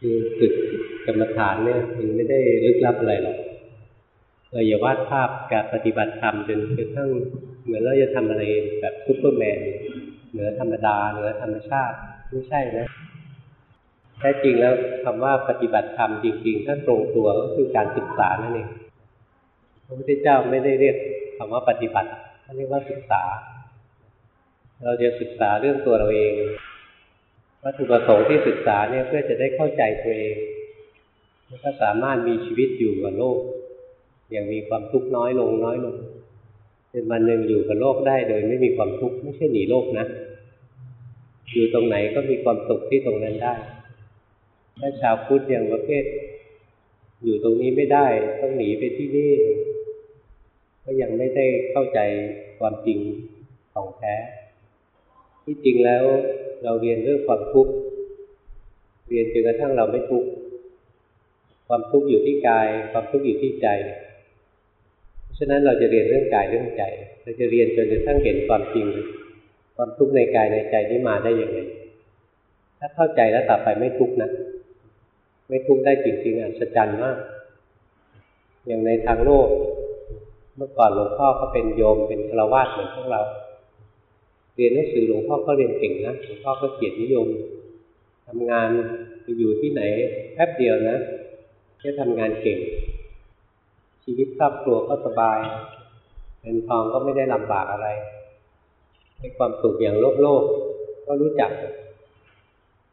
คือฝึกกรรมฐานเนี่ยมันไม่ได้ลึกลับอะไรหรอกเราอย่าวาดภาพการปฏิบัติธรรมจนกระทั่งเหมือนเราจะทำอะไรแบบซุปเปอร์แมนเหนือธรรมดาเหนือธรรมชาติไม่ใช่นะแท้จริงแล้วคำว่าปฏิบัติธรรมจริง ๆ ถ้าตรงตัวก็คือการศึกษานั่นเองพระพุทธเจ้าไม่ได้เรียกคำว่าปฏิบัติท่านเรียกว่าศึกษา เราจะศึกษาเรื่องตัวเราเอง วัตถุประสงค์ที่ศึกษาเนี่ยเพื่อจะได้เข้าใจตัวเองแล้วก็สามารถมีชีวิตอยู่กับโลก อย่างมีความทุกข์น้อยลงน้อยลงเป็นวันหนึ่งอยู่กับโลกได้โดยไม่มีความทุกข์ไม่ใช่หนีโลกนะอยู่ตรงไหนก็มีความสุขที่ตรงนั้นได้ ถ้าชาวพุทธอย่างประเภท อยู่ตรงนี้ไม่ได้ต้องหนีไปที่นี่ ก็ยังไม่ได้เข้าใจความจริงของแท้ ที่จริงแล้ว เราเรียนเรื่องความทุกข์เรียนจนกระทั่งเราไม่ทุกข์ความทุกข์อยู่ที่กาย ความทุกข์อยู่ที่ใจ เพราะฉะนั้นเราจะเรียนเรื่องกายเรื่องใจ เราจะเรียนจนกระทั่งเห็นความจริง ความทุกข์ในกายในใจนี้มาได้อย่างไรถ้าเข้าใจแล้วต่อไปไม่ทุกข์นะ ไม่ทุกข์ได้จริงๆอัศจรรย์มาก อย่างในทางโลก เมื่อก่อนหลวงพ่อก็เป็นโยมเป็นฆราวาสเหมือนพวกเรา เรียนหนังสือหลวงพ่อก็เรียนเก่งนะหลวงพ่อก็เกียรตินิยมทำงานไปอยู่ที่ไหนแป๊บเดียวนะแค่ทำงานเก่ง ชีวิตครอบครัวก็สบายเงินทองก็ไม่ได้ลำบากอะไรให้ความสุขอย่างโลกโลกก็รู้จัก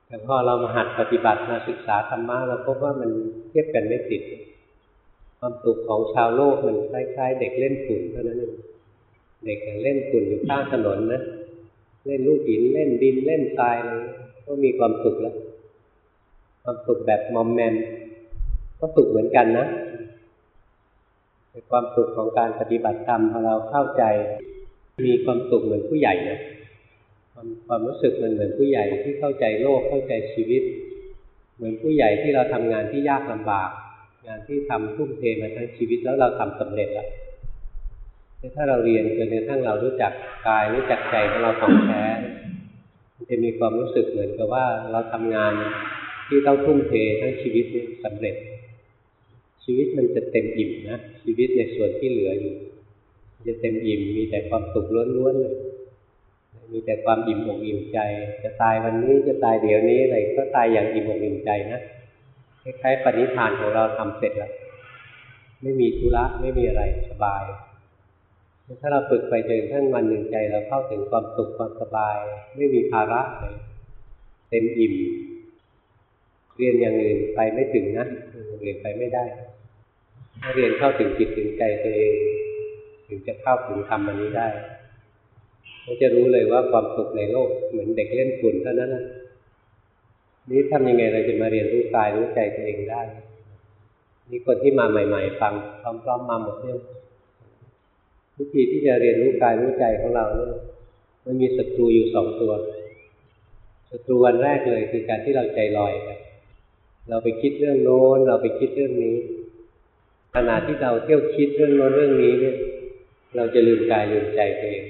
แต่พอเรามาหัดปฏิบัติมาศึกษาธรรมะเราพบว่ามันเทียบกันไม่ติด ความสุขของชาวโลกมันคล้ายๆ เด็กเล่นฝุ่นเท่านั้นเองเด็กเล่นฝุ่นอยู่ข้างถนนนะ เล่นลูกหินเล่นดินเล่นทรายอะไรก็มีความสุขแล้วความสุขแบบมอมแมมก็สุขเหมือนกันนะแต่ความสุขของการปฏิบัติธรรมพอเราเข้าใจ มีความสุขเหมือนผู้ใหญ่นะความความรู้สึกมันเหมือนผู้ใหญ่ที่เข้าใจโลกเข้าใจชีวิต เหมือนผู้ใหญ่ที่เราทำงานที่ยากลำบาก งานที่ทำทุ่มเทมาทั้งชีวิตแล้วเราทำสำเร็จแล้ว ถ้าเราเรียนจนกระทั่งเรารู้จักกายรู้จักใจของเราของแท้มันจะมีความรู้สึกเหมือนกับว่าเราทำงานที่ต้องทุ่มเททั้งชีวิตนี้สำเร็จ ชีวิตมันจะเต็มอิ่มนะชีวิตในส่วนที่เหลืออยู่จะเต็มอิ่มมีแต่ความสุขล้วนๆเลยมีแต่ความอิ่มอกอิ่มใจ จะตายวันนี้จะตายเดี๋ยวนี้อะไรก็ตายอย่างอิ่มอกอิ่มใจนะคล้ายๆปณิธานของเราทำเสร็จแล้ว ไม่มีธุระไม่มีอะไรสบาย ถ้าเราฝึกไปจนทั้งวันหนึ่งใจเราเข้าถึงความสุขความสบาย ไม่มีภาระเลยเต็มอิ่ม เรียนอย่างอื่นไปไม่ถึงนะเรียนไปไม่ได้ ถ้าเรียนเข้าถึงจิตถึงใจตัวเอง ถึงจะเข้าถึงธรรมอันนี้ได้ก็จะรู้เลยว่าความสุขในโลกเหมือนเด็กเล่นฝุ่นเท่านั้นนะนี่ทำยังไงเราจะมาเรียนรู้กายรู้ใจตัวเองได้ นี่คนที่มาใหม่ ๆ ฟังพร้อมๆมาหมดเนี่ย วิธีที่จะเรียนรู้กายรู้ใจของเราเนี่ยมันมีศัตรูอยู่สองตัวศัตรูวันแรกเลยคือการที่เราใจลอยไปเราไปคิดเรื่องโน้น เราไปคิดเรื่องนี้ขณะที่เราเที่ยวคิดเรื่องโน้นเรื่องนี้เนี่ย เราจะลืมกายลืมใจตัวเอง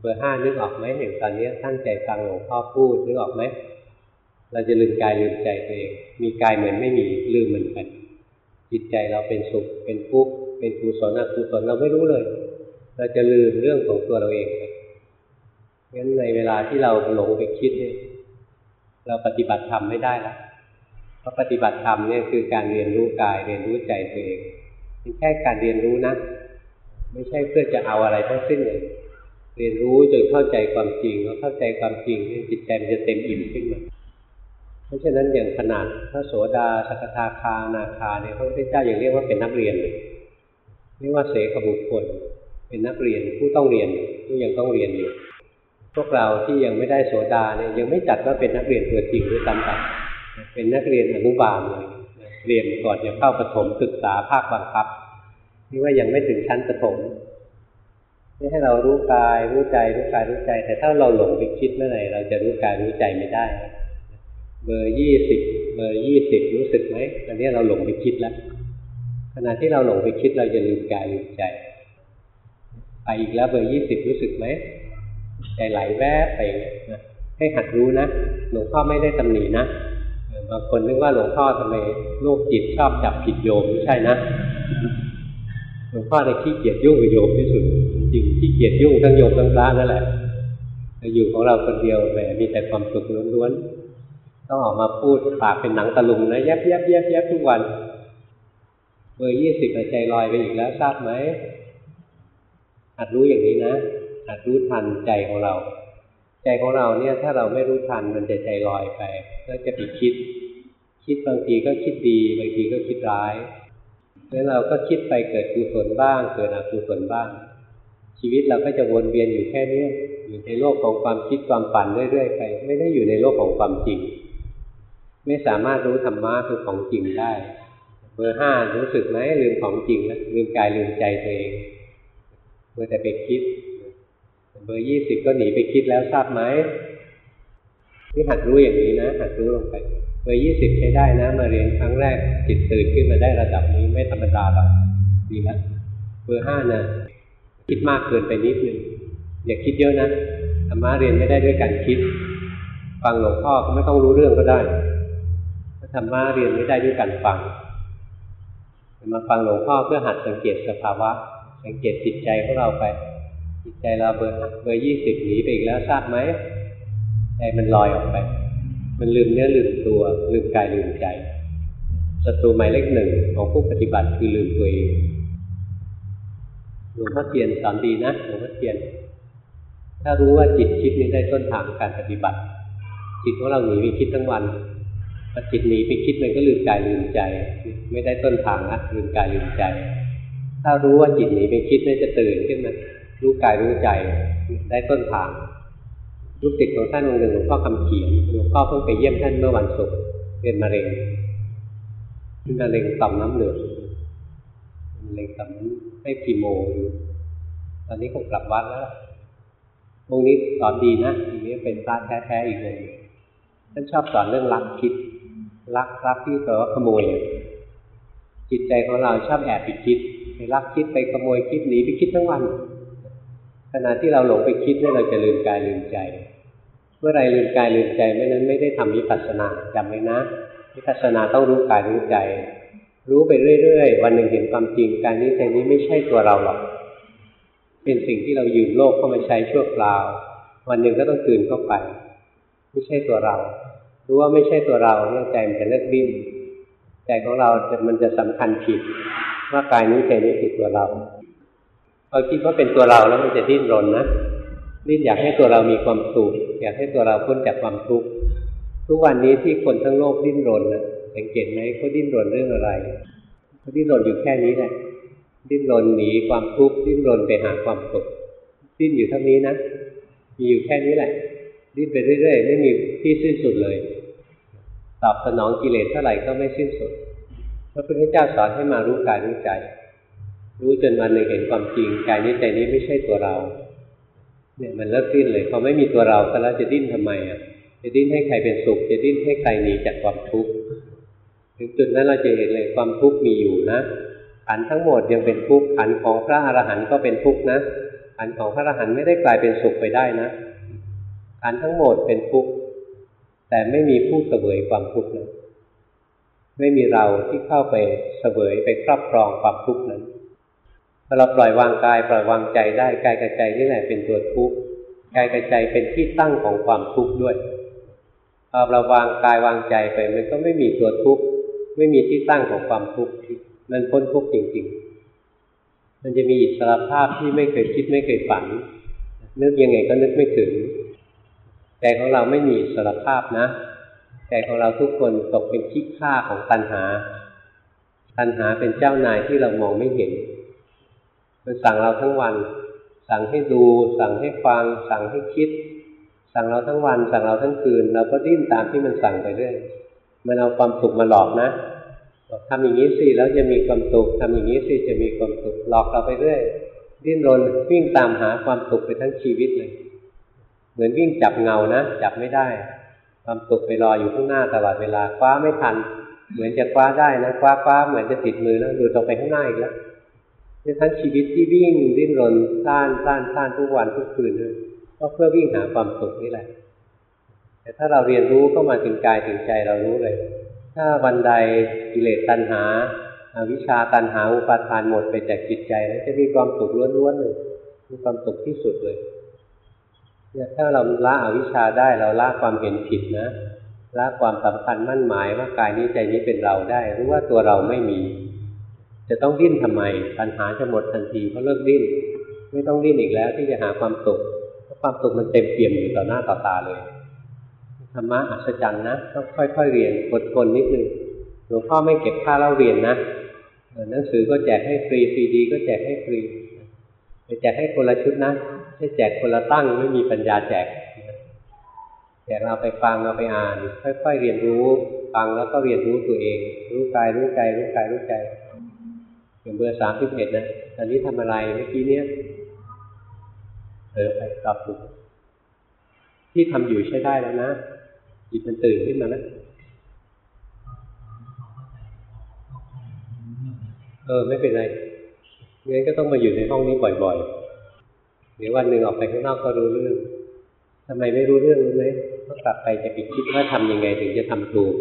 เบอร์ห้านึกออกไหมอย่างตอนนี้ตั้งใจฟังหลวงพ่อพูดนึกออกไหมเราจะลืมกายลืมใจตัวเอง มีกายเหมือนไม่มีลืมเหมือนกันจิตใจเราเป็นสุขเป็นทุกข์ เป็นกุศลอกุศลเราไม่รู้เลย เราจะลืมเรื่องของตัวเราเองไปงั้นในเวลาที่เราหลงไปคิดเนี่ยเราปฏิบัติธรรมไม่ได้ละเพราะปฏิบัติธรรมเนี่ยคือการเรียนรู้กายเรียนรู้ใจตัวเองเป็นแค่การเรียนรู้นะ ไม่ใช่เพื่อจะเอาอะไรทั้งสิ้นเลย เรียนรู้จนเข้าใจความจริงแล้วเข้าใจความจริงจิตใจมันจะเต็มอิ่มขึ้นมาเพราะฉะนั้นอย่างขนาดพระโสดาสกทาคานาคาเนี่ยพระพุทธเจ้ายังเรียกว่าเป็นนักเรียนเลย เรียกว่าเสกบุคคล เป็นนักเรียนผู้ต้องเรียนผู้ยังต้องเรียนอยู่พวกเราที่ยังไม่ได้โสดาเนี่ยยังไม่จัดว่าเป็นนักเรียนตัวจริงหรือตามตัดเป็นนักเรียนอนุบาลเลยเรียนก่อนจะเข้าประถมศึกษาภาคบังคับนี่ว่ายังไม่ถึงชั้นประถมไม่ให้เรารู้กายรู้ใจรู้กายรู้ใจ แต่ถ้าเราหลงไปคิดเมื่อไหร่เราจะรู้กายรู้ใจไม่ได้ เบอร์ยี่สิบเบอร์ยี่สิบรู้สึกไหมตอนนี้เราหลงไปคิดแล้ว ขณะที่เราหลงไปคิดเราจะลืมกายลืมใจไปอีกแล้วเบอร์ยี่สิบรู้สึกไหมใจไหลแวบไปนะให้หัดรู้นะหลวงพ่อไม่ได้ตำหนินะบางคนนึกว่าหลวงพ่อทำไมโลกจิตชอบจับผิดโยมไม่ใช่นะหลวงพ่อในขี้เกียจยุ่งกับโยมที่สุดจริงขี้เกียจยุ่งทั้งโยมทั้งพระนั่นแหละแต่อยู่ของเราคนเดียวแหมมีแต่ความสุขล้วนๆต้องออกมาพูดปากเป็นหนังตะลุงนะแยบแยบแยบแยบทุกวัน เบอร์ยี่สิบใจลอยไปอีกแล้วทราบไหมหัดรู้อย่างนี้นะหัดรู้ทันใจของเรา ใจของเราเนี่ย ถ้าเราไม่รู้ทันมันจะใจลอยไปก็จะไปคิด คิดบางทีก็คิดดีบางทีก็คิดร้ายแล้วเราก็คิดไปเกิดกุศลบ้าง เกิดอกุศลบ้าง ชีวิตเราก็จะวนเวียนอยู่แค่นี้อยู่ในโลกของความคิดความฝันเรื่อยๆไป ไม่ได้อยู่ในโลกของความจริง ไม่สามารถรู้ธรรมะคือของจริงได้ เบอร์ห้ารู้สึกไหมลืมของจริงแล้วลืมกายลืมใจตัวเองเมื่อแต่ไปคิด เบอร์ยี่สิบก็หนีไปคิดแล้วทราบไหมนี่หัดรู้อย่างนี้นะ หัดรู้ลงไป เบอร์ยี่สิบใช้ได้นะ มาเรียนครั้งแรกจิตตื่นขึ้นมาได้ระดับนี้ไม่ธรรมดาหรอกดีแล้วเบอร์ห้านะคิดมากเกินไปนิดนึงอย่าคิดเยอะนะธรรมะเรียนไม่ได้ด้วยการคิด ฟังหลวงพ่อก็ไม่ต้องรู้เรื่องก็ได้ธรรมะเรียนไม่ได้ด้วยการฟัง มาฟังหลวงพ่อเพื่อหัดสังเกตสภาวะ สังเกตจิตใจของเราไป จิตใจเราเบอร์เบอร์ยี่สิบหนีไปอีกแล้วทราบไหมใจมันลอยออกไป มันลืมเนื้อลืมตัว ลืมกายลืมใจศัตรูหมายเลขหนึ่งของผู้ปฏิบัติคือลืมตัวเองหลวงพ่อเทียนสอนดีนะหลวงพ่อเทียน ถ้ารู้ว่าจิตคิดนี้ได้ต้นทางการปฏิบัติ จิตของเราหนีไปคิดทั้งวัน พอจิตหนีไปคิดมันก็ลืมกายลืมใจ ไม่ได้ต้นทางนะลืมกายลืมใจ ถ้ารู้ว่าจิตหนีไปคิดนี่จะตื่นขึ้นมารู้กายรู้ใจได้ต้นทางลูกติดของท่านองค์หนึ่งหลวงพ่อคำเขียนหลวงพ่อเพิ่งไปเยี่ยมท่านเมื่อวันศุกร์เป็นมะเร็งเป็นมะเร็งต่อมน้ำเหลืองมะเร็งต่อมให้คีโมอยู่ตอนนี้คงกลับวัดแล้วองค์นี้สอนดีนะองค์นี้เป็นพระแท้ๆอีกเลยท่านชอบสอนเรื่องรักคิด รักรักที่แปลว่าขโมย จิตใจของเราชอบแอบไปคิดไปรักคิดไปขโมยคิดหนีไปคิดทั้งวันขณะที่เราหลงไปคิดเนี่ยเราจะลืมกายลืมใจ เมื่อไรลืมกายลืมใจไม่นั้นไม่ได้ทำวิปัสสนาจำไว้นะวิปัสสนาต้องรู้กายรู้ใจ รู้ไปเรื่อยๆ วันหนึ่งเห็นความจริงกายนี้ใจนี้ไม่ใช่ตัวเราหรอก เป็นสิ่งที่เรายืมโลกเข้ามาใช้ชั่วคราว วันหนึ่งก็ต้องคืนเข้าไป ไม่ใช่ตัวเรา รู้ว่าไม่ใช่ตัวเราเนี่ยใจมันจะเลิกดิ้นใจของเราจะมันจะสำคัญผิด ว่ากายนี้ใจนี้คือตัวเราพอคิดว่าเป็นตัวเราแล้วมันจะดิ้นรนนะดิ้นอยากให้ตัวเรามีความสุขอยากให้ตัวเราพ้นจากความทุกข์ทุกวันนี้ที่คนทั้งโลกดิ้นรนนะสังเกตไหมเขาดิ้นรนเรื่องอะไรเขาดิ้นรนอยู่แค่นี้แหละ ดิ้นรนหนีความทุกข์ดิ้นรนไปหาความสุขดิ้นอยู่เท่านี้นะมีอยู่แค่นี้แหละดิ้นไปเรื่อยๆ ไม่มีที่สิ้นสุดเลย ตอบสนองกิเลสเท่าไหร่ก็ไม่สิ้นสุด พระพุทธเจ้าสอนให้มารู้กายรู้ใจ รู้จนวันหนึ่งเห็นความจริงกายนี้ใจนี้ไม่ใช่ตัวเรา เนี่ยมันเลิกดิ้นเลยพอไม่มีตัวเราแล้วจะดิ้นทำไมอะ จะดิ้นให้ใครเป็นสุข จะดิ้นให้ใครหนีจากความทุกข์ถึงจุดนั้นเราจะเห็นเลยความทุกข์มีอยู่นะขันทั้งหมดยังเป็นทุกข์ขันของพระอรหันต์ก็เป็นทุกข์นะขันของพระอรหันต์ไม่ได้กลายเป็นสุขไปได้นะขันทั้งหมดเป็นทุกข์ แต่ไม่มีผู้เสวยความทุกข์นะไม่มีเราที่เข้าไปเสวยไปครอบครองความทุกข์นั้นพอเราปล่อยวางกายปล่อยวางใจได้กายกับใจนี่แหละเป็นตัวทุกข์กายกับใจเป็นที่ตั้งของความทุกข์ด้วยพอเราวางกายวางใจไป มันก็ไม่มีตัวทุกข์ไม่มีที่ตั้งของความทุกข์มันพ้นทุกข์จริง ๆ มันจะมีอิสระภาพที่ไม่เคยคิดไม่เคยฝันนึกยังไงก็นึกไม่ถึง ใจของเราไม่มีอิสรภาพนะใจของเราทุกคนตกเป็นขี้ข้าของตัณหา ตัณหาเป็นเจ้านายที่เรามองไม่เห็น มันสั่งเราทั้งวัน สั่งให้ดู สั่งให้ฟัง สั่งให้คิด สั่งเราทั้งวัน สั่งเราทั้งคืน เราก็ดิ้นตามที่มันสั่งไปเรื่อย มันเอาความสุขมาหลอกนะบอกทำอย่างนี้สิแล้วจะมีความสุขทำอย่างนี้สิจะมีความสุขหลอกเราไปเรื่อย ดิ้นรนวิ่งตามหาความสุขไปทั้งชีวิตเลย เหมือนวิ่งจับเงานะจับไม่ได้ ความสุขไปรออยู่ข้างหน้าตลอดเวลาคว้าไม่ทัน เหมือนจะคว้าได้นะคว้าคว้าเหมือนจะติดมือแล้วดูต่อไปข้างหน้าอีกแล้วนี่ทั้งชีวิตที่วิ่งดิ้นรนต้านต้านต้านทุกวันทุกคืนเลยก็เพื่อวิ่งหาความสุขนี่แหละ แต่ถ้าเราเรียนรู้เข้ามาถึงกายถึงใจเรารู้เลย ถ้าวันใดกิเลสตัณหาอาวิชชาตัณหาอุปาทานหมดไปจากจิตใจแล้วจะมีความสุขล้วนๆเลยมีความสุขที่สุดเลย ถ้าเราละอวิชชาได้เราละความเห็นผิดนะละความสำคัญมั่นหมายว่ากายนี้ใจนี้เป็นเราได้ รู้ว่าตัวเราไม่มี จะต้องดิ้นทำไมปัญหาจะหมดทันทีเพราะเลิกดิ้น ไม่ต้องดิ้นอีกแล้วที่จะหาความสุขเพราะความสุขมันเต็มเปี่ยมอยู่ต่อหน้าต่อตาเลยธรรมะอัศจรรย์นะต้องค่อย ๆ เรียนอดทนนิดนึงหลวงพ่อไม่เก็บค่าเล่าเรียนนะหนังสือก็แจกให้ฟรีซีดี ก็แจกให้ฟรีจะแจกให้คนละชุดนะ ไม่แจกคนละตั้งไม่มีปัญญาแจกแจกเราไปฟังเราไปอ่าน ค่อย ๆ เรียนรู้ฟังแล้วก็เรียนรู้ตัวเอง รู้กายรู้ใจรู้กายรู้ใจอย่างเบอร์สามสิบเอ็ดนะตอนนี้ทำอะไรเมื่อกี้เนี้ยเออไปตอบถูกที่ทำอยู่ใช้ได้แล้วนะจิตมันตื่นขึ้นมาแล้วเออ ไม่เป็นไรงั้นก็ต้องมาอยู่ในห้องนี้บ่อย ๆ เดี๋ยววันหนึ่งออกไปข้างนอกก็รู้เรื่องทำไมไม่รู้เรื่องรู้ไหมก็กลับไปจะไปคิดว่าทำยังไงถึงจะทำถูก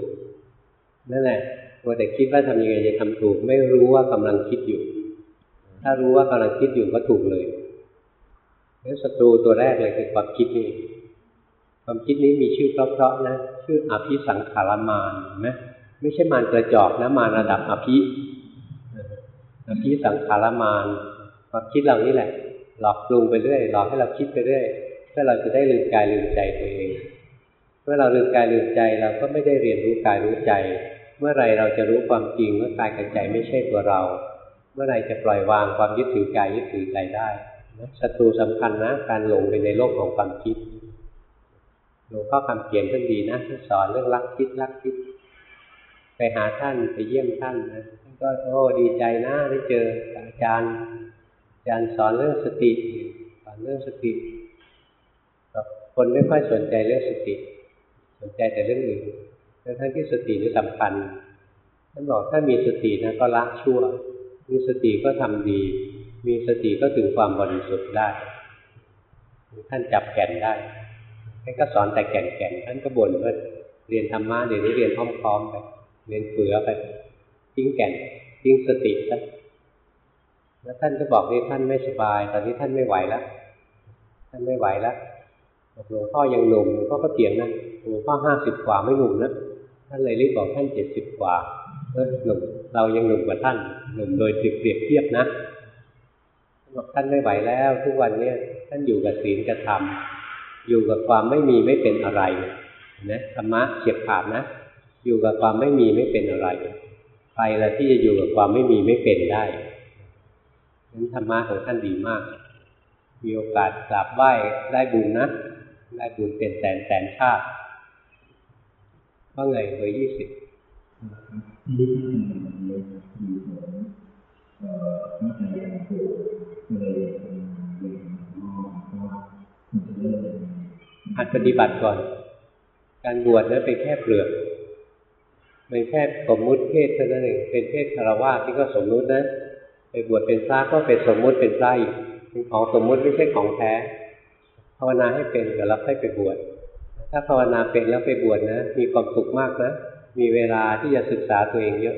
นั่นแหละว่าแต่คิดว่าทำยังไงจะทำถูก ไม่รู้ว่ากำลังคิดอยู่ ถ้ารู้ว่ากำลังคิดอยู่ก็ถูกเลยแล้วศัตรูตัวแรกเลยคือความคิดนี่ความคิดนี้มีชื่อเพราะๆนะ ชื่ออภิสังขารมานนะไม่ใช่มารกระจอกนะมารระดับอภิอภิสังขารมานความคิดเรานี่แหละ หลอกปรุงไปเรื่อยหลอกให้เราคิดไปเรื่อยเพื่อเราจะได้ลืมกายลืมใจตัวเองเมื่อเราลืมกายลืมใจเราก็ไม่ได้เรียนรู้กายรู้ใจ เมื่อไรเราจะรู้ความจริงว่ากายกับใจไม่ใช่ตัวเรา เมื่อไรจะปล่อยวางความยึดถือกายยึดถือใจได้ศัตรูสำคัญนะการหลงไปในโลกของความคิดหลวงพ่อคำเขียนท่านดีนะท่านสอนเรื่องรักคิดรักคิด ไปหาท่านไปเยี่ยมท่านนะท่านก็โอ้ดีใจนะได้เจออาจารย์ อาจารย์สอนเรื่องสติสอนเรื่องสติคนไม่ค่อยสนใจเรื่องสติ สนใจแต่เรื่องอื่นทั้งที่สตินี่สำคัญท่านบอกถ้ามีสตินะก็ละชั่ว มีสติก็ทำดี มีสติก็ถึงความบริสุทธิ์ได้ ท่านจับแก่นได้ท่านก็สอนแต่แก่นแก่นท่านก็บ่นว่าเรียนธรรมะเดี๋ยวนี้เรียนพร้อมๆไปเรียนเฟือไปทิ้งแก่นทิ้งสติซะ แล้วท่านก็บอกว่าท่านไม่สบาย ตอนนี้ท่านไม่ไหวแล้วท่านไม่ไหวแล้วหลวงพ่อยังหนุ่มหลวงพ่อก็เถียงนะหลวงพ่อห้าสิบกว่าไม่หนุ่มนะท่านเลยรีบบอกท่านเจ็ดสิบกว่าเออหนุ่มเรายังหนุ่มกว่าท่านหนุ่มโดยเปรียบเทียบนะบอกท่านไม่ไหวแล้ว ทุกวันเนี้ยท่านอยู่กับศีลกับธรรมอยู่กับความไม่มีไม่เป็นอะไรนะธรรมะเฉียบขาดนะอยู่กับความไม่มีไม่เป็นอะไรใครละที่จะอยู่กับความไม่มีไม่เป็นได้ นั้นธรรมะของท่านดีมาก มีโอกาสกราบไหว้ได้บุญนะ ได้บุญเป็นแสนแสนชาติว่าไงเบอร์ยี่สิบหัดปฏิบัติก่อน การบวชนั้นเป็นแค่เปลือกเป็นแค่สมมุติเพศเท่านั้นเองเป็นเพศคารวะที่ก็สมมุตินะ ไปบวชเป็นพระก็เป็นสมมุติเป็นพระอีกเป็นของสมมุติไม่ใช่ของแท้ภาวนาให้เป็นเดี๋ยวเราค่อยไปบวชถ้าภาวนาเป็นแล้วไปบวชนะ มีความสุขมากนะ มีเวลาที่จะศึกษาตัวเองเยอะ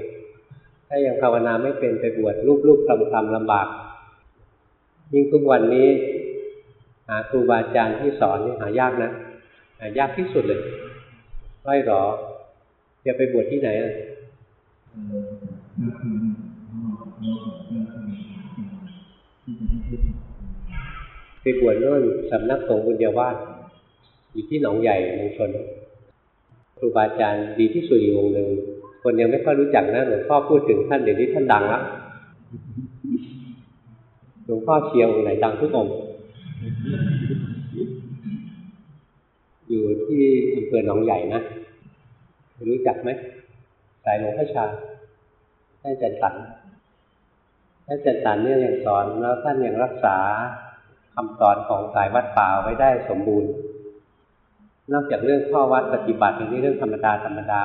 ถ้ายังภาวนาไม่เป็นไปบวชลูกๆคลำๆลำบาก ยิ่งทุกวันนี้หาครูบาอาจารย์ที่สอนนี่หายากนะหายากที่สุดเลยไม่หรอจะไปบวชที่ไหนอะ ไปบวชโน่นสำนักสงฆ์บุญญาวาสอยู่ที่หนองใหญ่เมืองชนครูบาอาจารย์ดีที่สุดอยู่องค์หนึ่งคนยังไม่ค่อยรู้จักนะหลวงพ่อพูดถึงท่านเดี๋ยวนี้ท่านดังแล้วหลวงพ่อเชียร์องค์ไหนดังทุกองค์อยู่ที่อำเภอหนองใหญ่นะรู้จักไหมสายหลวงพ่อชาท่านจันตันท่านจันตันเนี่ยยังสอนแล้วท่านยังรักษา คำสอนของสายวัดป่าไว้ได้สมบูรณ์ นอกจากเรื่องข้อวัดปฏิบัตินี่เรื่องธรรมดาธรรมดา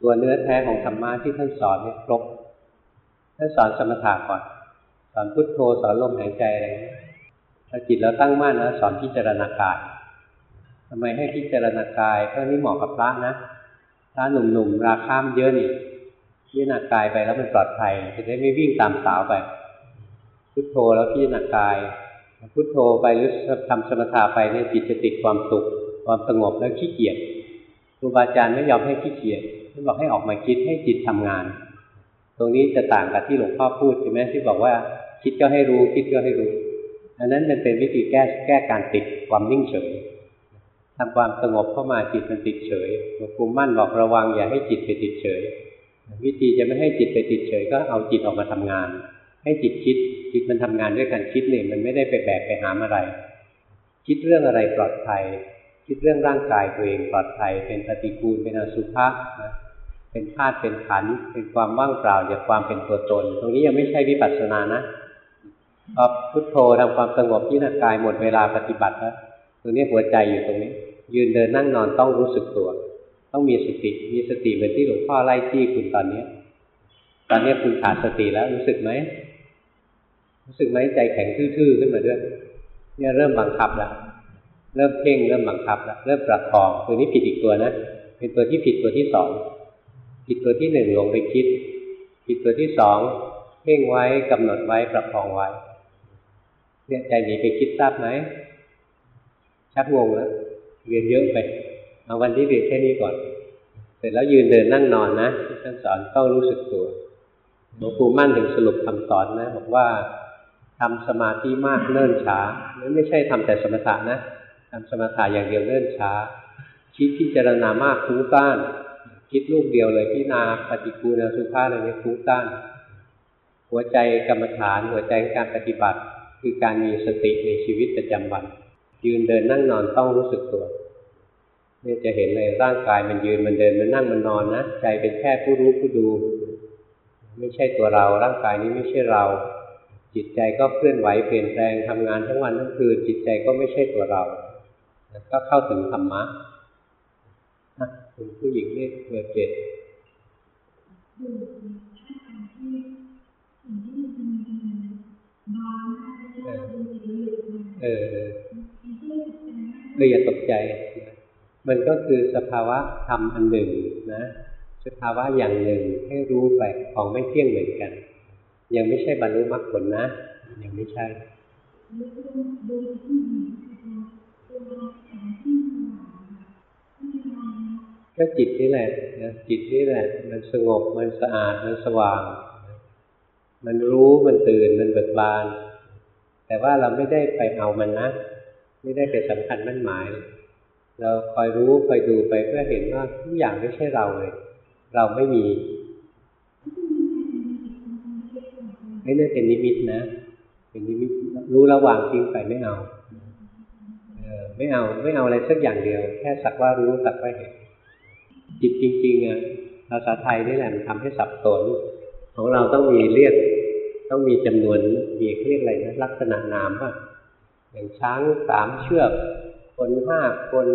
ตัวเนื้อแท้ของธรรมะที่ท่านสอนเนี่ยครบท่านสอนสมถะก่อน สอนพุทโธสอนลมหายใจอะไรถ้าจิตเราตั้งมั่นแล้วสอนพิจารณากายทำไมให้พิจารณากายเพราะนี่เหมาะกับพระนะถ้ถ้าหนุ่มๆราคามเยอะนี่พิจารณากายไปแล้วมันปลอดภัยจะได้ไม่วิ่งตามสาวไป พุทโธแล้วพิจารณากาย พุทโธไปหรือทำสมถะไปเนี่ยจิตจะติดความสุข ความสงบแล้วขี้เกียจครูบาอาจารย์ไม่ยอมให้ขี้เกียจท่านบอกให้ออกมาคิดให้จิตทำงาน ตรงนี้จะต่างกับที่หลวงพ่อพูดใช่ไหมที่บอกว่า คิดก็ให้รู้คิดก็ให้รู้ อันนั้นมันเป็นวิธีแก้แก้การติดความนิ่งเฉยทำความสงบเข้ามาจิตมันติดเฉยหลวงปู่มั่นบอกระวังอย่าให้จิตไปติดเฉย วิธีจะไม่ให้จิตไปติดเฉย ก็เอาจิตออกมาทำงาน ให้จิตคิด จิตมันทำงานด้วยการคิดเนี่ยมันไม่ได้ไปแบกไปหามอะไร คิดเรื่องอะไรปลอดภัย คิดเรื่องร่างกายตัวเองปลอดภัย เป็นปฏิกูลเป็นอสุภะนะเป็นธาตุเป็นขันเป็นความว่างเปล่าจากความเป็นตัวตน ตรงนี้ยังไม่ใช่วิปัสสนานะพอพุทโธทำความสงบที่นักกายหมดเวลาปฏิบัติแล้วตรงนี้หัวใจอยู่ตรงนี้ ยืนเดินนั่งนอนต้องรู้สึกตัว ต้องมีสติ มีสติเหมือนที่หลวงพ่อไล่ที่คุณตอนนี้ตอนนี้คุณขาดสติแล้วรู้สึกไหม รู้สึกไหมใจแข็งทื่อๆขึ้นมาด้วย เนี่ยเริ่มบังคับแล้วเริ่มเพ่งเริ่มบังคับแล้วเริ่มประคองตัวนี้ผิดอีกตัวนะเป็นตัวที่ผิดตัวที่สองผิดตัวที่หนึ่งลงไปคิด ผิดตัวที่สองเพ่งไว้กำหนดไว้ประคองไว้ เนี่ยใจหนีไปคิดทราบไหมชักงงแล้วเรียนเยอะไปเอาวันที่เรียนแค่นี้ก่อน เสร็จแล้วยืนเดินนั่งนอนนะท่านสอนต้องรู้สึกตัวหลวงปู่มั่นถึงสรุปคำสอนนะบอกว่า ทำสมาธิมากเนิ่นช้าไม่ใช่ทำแต่สมถะนะทำสมถะอย่างเดียวเนิ่นช้า คิดพิจารณามากคุ้งต้าน คิดลูกเดียวเลยพิจารณาปฏิกูลสุภาอะไรเนี้คุ้งต้าน หัวใจกรรมฐานหัวใจการปฏิบัติ คือการมีสติในชีวิตประจำวัน ยืนเดินนั่งนอนต้องรู้สึกตัวเนี่ยจะเห็นเลยร่างกายมันยืนมันเดินมันนั่งมันนอนนะใจเป็นแค่ผู้รู้ผู้ดู ไม่ใช่ตัวเราร่างกายนี้ไม่ใช่เรา จิตใจก็เคลื่อนไหวเปลี่ยนแปลงทำงานทั้งวันทั้งคืนจิตใจก็ไม่ใช่ตัวเรา ก็เข้าถึงธรรมะคุณผู้หญิงนี่เบอร์เจ็ดเออเอออย่าตกใจ มันก็คือสภาวะธรรมอันหนึ่งนะ สภาวะอย่างหนึ่งให้รู้ไปของไม่เที่ยงเหมือนกัน ยังไม่ใช่บรรลุมรรคผลนะ ยังไม่ใช่ก็จิตนี่แหละนะจิตนี่แหละ มันสงบมันสะอาดมันสว่าง มันรู้มันตื่นมันเบิกบาน แต่ว่าเราไม่ได้ไปเอามันนะ ไม่ได้ไปสำคัญมั่นหมาย เราคอยรู้คอยดูไปเพื่อเห็นว่าทุกอย่างไม่ใช่เราเลย เราไม่มี ไม่ได้เป็นนิมิตนะ เป็นนิมิตรู้ระหว่างทิ้งไปไม่เอาเออไม่เอาไม่เอาอะไรสักอย่างเดียว แค่สักว่ารู้สักว่าเห็นจิตจริงๆอะภาษาไทยนี่แหละมันทำให้สับสนของเราต้องมีเรียกต้องมีจำนวนมีเรียกอะไรนะลักษณะนามป่ะอย่างช้างสามเชือก คนห้าคน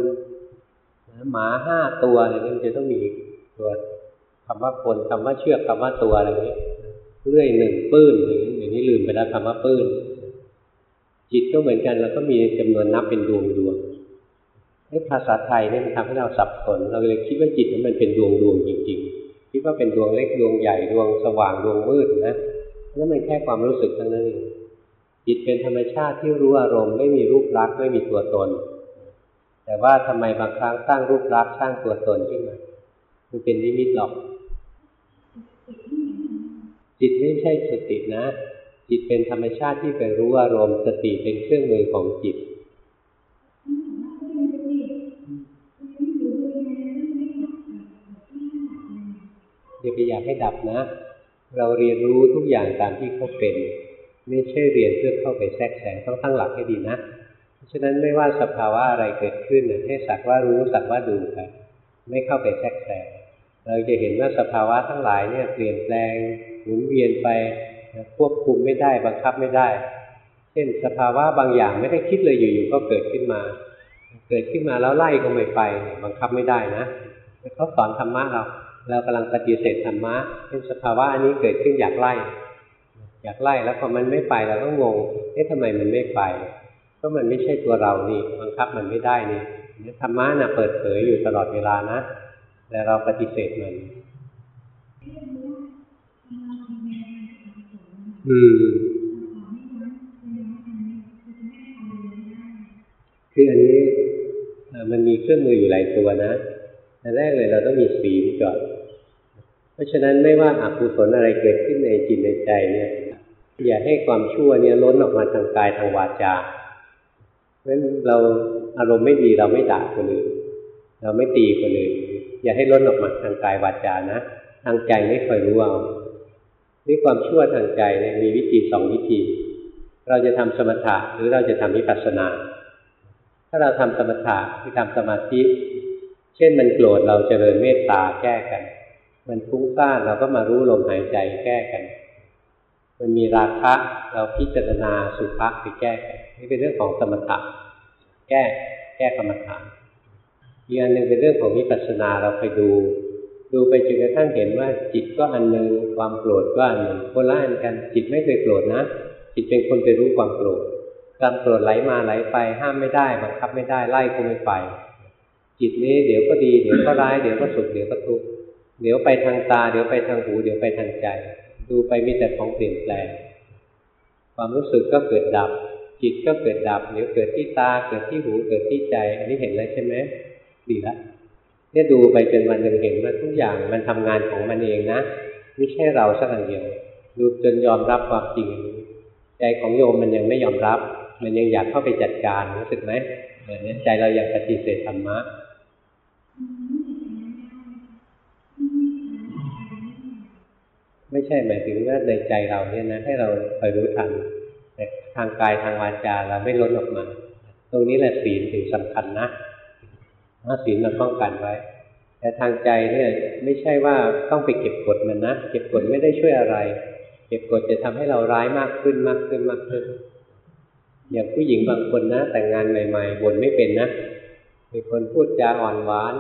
หมาห้าตัวอะไรนี่มันจะต้องมีตัวคำว่าคนคำว่าเชือกคำว่าตัวอะไรนี้ เรื่อยหนึ่งปื้นอย่างนี้อย่างนี้ลืมไปแล้วคำว่าปื้น จิตก็เหมือนกันเราก็มีจำนวนนับเป็นดวงดวงภาษาไทยเนี่ยมันทำให้เราสับสน เราเลยคิดว่าจิตนั้นมันเป็นดวงดวงจริง ๆ คิดว่าเป็นดวงเล็กดวงใหญ่ดวงสว่างดวงมืดนะนั่นมันแค่ความรู้สึกทั้งนั้นเองจิตเป็นธรรมชาติที่รู้อารมณ์ไม่มีรูปลักษณ์ไม่มีตัวตน แต่ว่าทำไมบางครั้งสร้างรูปลักษณ์สร้างตัวตนขึ้นมามันเป็นนิมิตหรอก จิตไม่ใช่สตินะ จิตเป็นธรรมชาติที่ไปรู้อารมณ์สติเป็นเครื่องมือของจิตอย่าไปอยากให้ดับนะ เราเรียนรู้ทุกอย่างตามที่เขาเป็น ไม่ใช่เรียนเพื่อเข้าไปแทรกแซงต้องตั้งหลักให้ดีนะ เพราะฉะนั้นไม่ว่าสภาวะอะไรเกิดขึ้นให้สักว่ารู้สักว่าดูไปไม่เข้าไปแทรกแซงเราจะเห็นว่าสภาวะทั้งหลายเนี่ยเปลี่ยนแปลง หมุนเวียนไปควบคุมไม่ได้บังคับไม่ได้ เช่นสภาวะบางอย่างไม่ได้คิดเลยอยู่ๆก็เกิดขึ้นมา เกิดขึ้นมาแล้วไล่ก็ไม่ไป บังคับไม่ได้นะเขาสอนธรรมะเราเรากำลังปฏิเสธธรรมะเป็นสภาวะอันนี้เกิดขึ้นอยากไล่ อยากไล่แล้วพอมันไม่ไปเราก็งงเอ๊ะทำไมมันไม่ไปก็มันไม่ใช่ตัวเรานี่บังคับมันไม่ได้นี่ธรรมะน่ะเปิดเผยอยู่ตลอดเวลานะ แต่เราปฏิเสธมัน อืม คืออันนี้มันมีเครื่องมืออยู่หลายตัวนะอันแรกเลยเราต้องมีศีลก่อน เพราะฉะนั้นไม่ว่าอากุศลอะไรเกิดขึ้นในจิตในใจเนี่ย อย่าให้ความชั่วเนี่ยล้นออกมาทางกายทางวาจาเพราะฉะนั้นเราอารมณ์ไม่ดีเราไม่ด่าคนอื่นเราไม่ตีคนอื่นอย่าให้ล้นออกมาทางกายวาจานะ ทางใจไม่คอยรู้เอา นี่ความชั่วทางใจเนี่ยมีวิธีสองวิธี เราจะทำสมถะหรือเราจะทำวิปัสสนา ถ้าเราทำสมถะคือทำสมาธิ เช่นมันโกรธเราจเจริญเมตตาแก้กัน มันฟุ้งซ่านเราก็มารู้ลมหายใจแก้กัน มันมีราคะเราพิจารณาสุภะไปแก้กันนี่เป็นเรื่องของสมถะแก้แก้กรรมฐานอีกอันหนึ่งเป็นเรื่องของวิปัสสนาเราไปดู ดูไปจนกระทั่งเห็นว่าจิตก็อันหนึ่งความโกรธก็อันหนึ่งคนละอันกันจิตไม่เคยโกรธนะ จิตเป็นคนไปรู้ความโกรธความโกรธไหลมาไหลไป ห้ามไม่ได้บังคับไม่ได้ไล่ก็ไม่ไป จิตนี้เดี๋ยวก็ดีเดี๋ยวก็ร้ายเดี๋ยวก็สุขเดี๋ยวก็ทุกข์เดี๋ยวไปทางตา เดี๋ยวไปทางหูเดี๋ยวไปทางใจ ดูไปมีแต่ของเปลี่ยนแปลงความรู้สึกก็เกิดดับ จิตก็เกิดดับเดี๋ยวเกิดที่ตาเกิดที่หูเกิดที่ใจอันนี้เห็นแล้วใช่ไหมดีละ เนี่ยดูไปจนวันหนึ่งเห็นว่าทุกอย่างมันทำงานของมันเองนะไม่ใช่เราสักอันเดียวดูจนยอมรับความจริง ใจของโยมมันยังไม่ยอมรับ มันยังอยากเข้าไปจัดการรู้สึกไหมเนี่ยใจเรายังปฏิเสธธรรมะไม่ใช่หมายถึงว่าในใจเราเนี่ยนะให้เราคอยรู้ทันแต่ทางกายทางวาจาเราไม่ล้นออกมา ตรงนี้แหละศีลถึงสำคัญนะ เพราศีลมันป้องกันไว้ แต่ทางใจเนี่ยไม่ใช่ว่าต้องไปเก็บกดมันนะ เก็บกดไม่ได้ช่วยอะไร เก็บกดจะทำให้เราร้ายมากขึ้นมากขึ้นมากขึ้น อย่างผู้หญิงบางคนนะ แต่งงานใหม่ๆบ่นไม่เป็นนะมีคนพูดจาอ่อนหวาน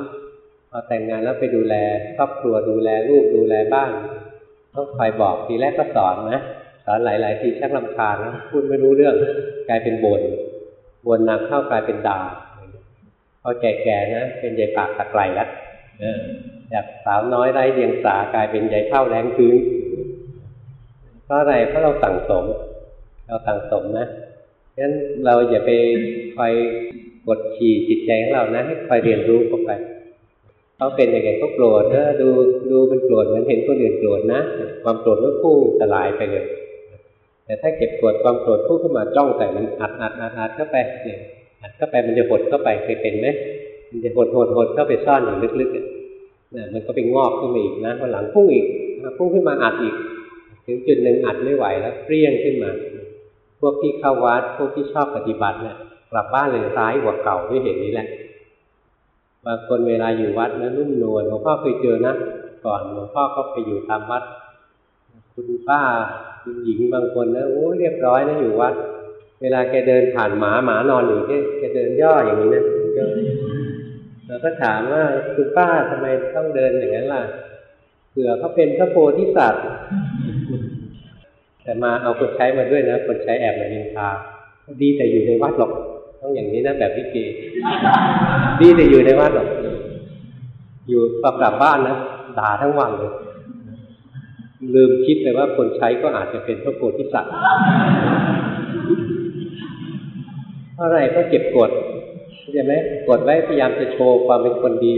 พอแต่งงานแล้วไปดูแลครอบครัวดูแลลูกดูแลบ้านต้องคอยบอกทีแรกก็สอนนะสอนหลายๆทีชักลำคาญนะพูดไม่รู้เรื่องกลายเป็นบน่นบ่นหนักเข้ากลายเป็นด่า พอแก่ๆนะเป็นใหญ่ปากตะไคร่แล้วจากสาวน้อยไร้เดียงสากลายเป็นใหญ่เท่าแรงคืนเพราะอะไรเพราะเราสั่งสม เราสั่งสมนะงั้นเราอย่าไปคอยกดขี่จิตใจของเรานะให้คอยเรียนรู้เข้าไปเขาเป็นยังไงเขาโกรธเออดูดูมันโกรธเหมือนเห็นคนอื่นโกรธนะความโกรธก็พุ่งสลายไปเลย แต่ถ้าเก็บกดความโกรธพุ่งขึ้นมาจ้องแต่มันอัดอัดอัดอัดเข้าไปเนี่ย อัดเข้าไปมันจะหดเข้าไปเคยเป็นไหมมันจะหดหดหดเข้าไปซ่อนอยู่ลึกๆเนี่ยมันก็ไปงอกขึ้นมาอีกนะวันหลังพุ่งอีกพุ่งขึ้นมาอัดอีก ถึงจุดหนึ่งอัดไม่ไหวแล้วเปรี้ยงขึ้นมา พวกที่เข้าวัดพวกที่ชอบปฏิบัติเนี่ยกลับบ้านเลยร้ายกว่าเก่าด้วยเหตุนี้แหละบางคนเวลาอยู่วัดนะนุ่มนวลหลวงพ่อเคยเจอนะก่อนหลวงพ่อก็ไปอยู่ตามวัด คุณป้าคุณหญิงบางคนนะโอ้เรียบร้อยนะอยู่วัด เวลาแกเดินผ่านหมาหมานอนอยู่แกแกเดินย่ออย่างนี้นะเราก็ถามว่าคุณป้าทำไมต้องเดินอย่างนั้นล่ะเผื่อเขาเป็นพระโพธิสัตว์แต่มาเอาคนใช้มาด้วยนะคนใช้แอบมานินทาดีแต่อยู่ในวัดหรอกต้องอย่างนี้นะแบบวิเกดีแต่อยู่ในวัดหรอก อยู่ประกลับบ้านนะด่าทั้งวันเลยลืมคิดไปว่าคนใช้ก็อาจจะเป็นพระโพธิสัตว์ เพราะอะไรก็เก็บกดเข้าใจไหมกดไว้พยายามจะโชว์ความเป็นคนดี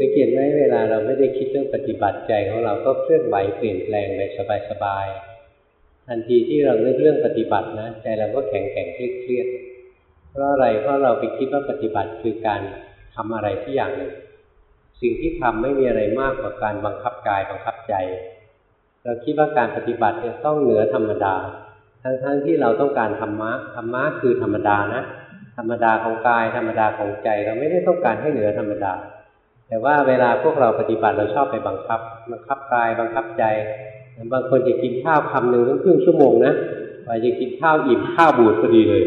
สังเกตไหมเวลาเราไม่ได้คิดเรื่องปฏิบัติใจของเราก็เคลื่อนไหวเปลี่ยนแปลงไปสบายๆทันทีที่เราเลือกเรื่องปฏิบัตินะใจเราก็แข็งแข็งเครียดเพราะอะไรเพราะเราไปคิดว่าปฏิบัติคือการทำอะไรที่อย่างหนึ่ง สิ่งที่ทำไม่มีอะไรมากกว่าการบังคับกายบังคับใจ เราคิดว่าการปฏิบัติเนี่ยต้องเหนือธรรมดา ทั้งๆทที่เราต้องการธรรมะธรรมะคือธรรมดานะ ธรรมดาของกายธรรมดาของใจ เราไม่ได้ต้องการให้เหนือธรรมดา แต่ว่าเวลาพวกเราปฏิบัติเราชอบไปบังคับ บังคับกายบังคับใจบางคนจะกินข้าวคำหนึ่งต้องครึ่งชั่วโมงนะกว่าจะกินข้าวอิ่มข้าวบูดพอดีเลย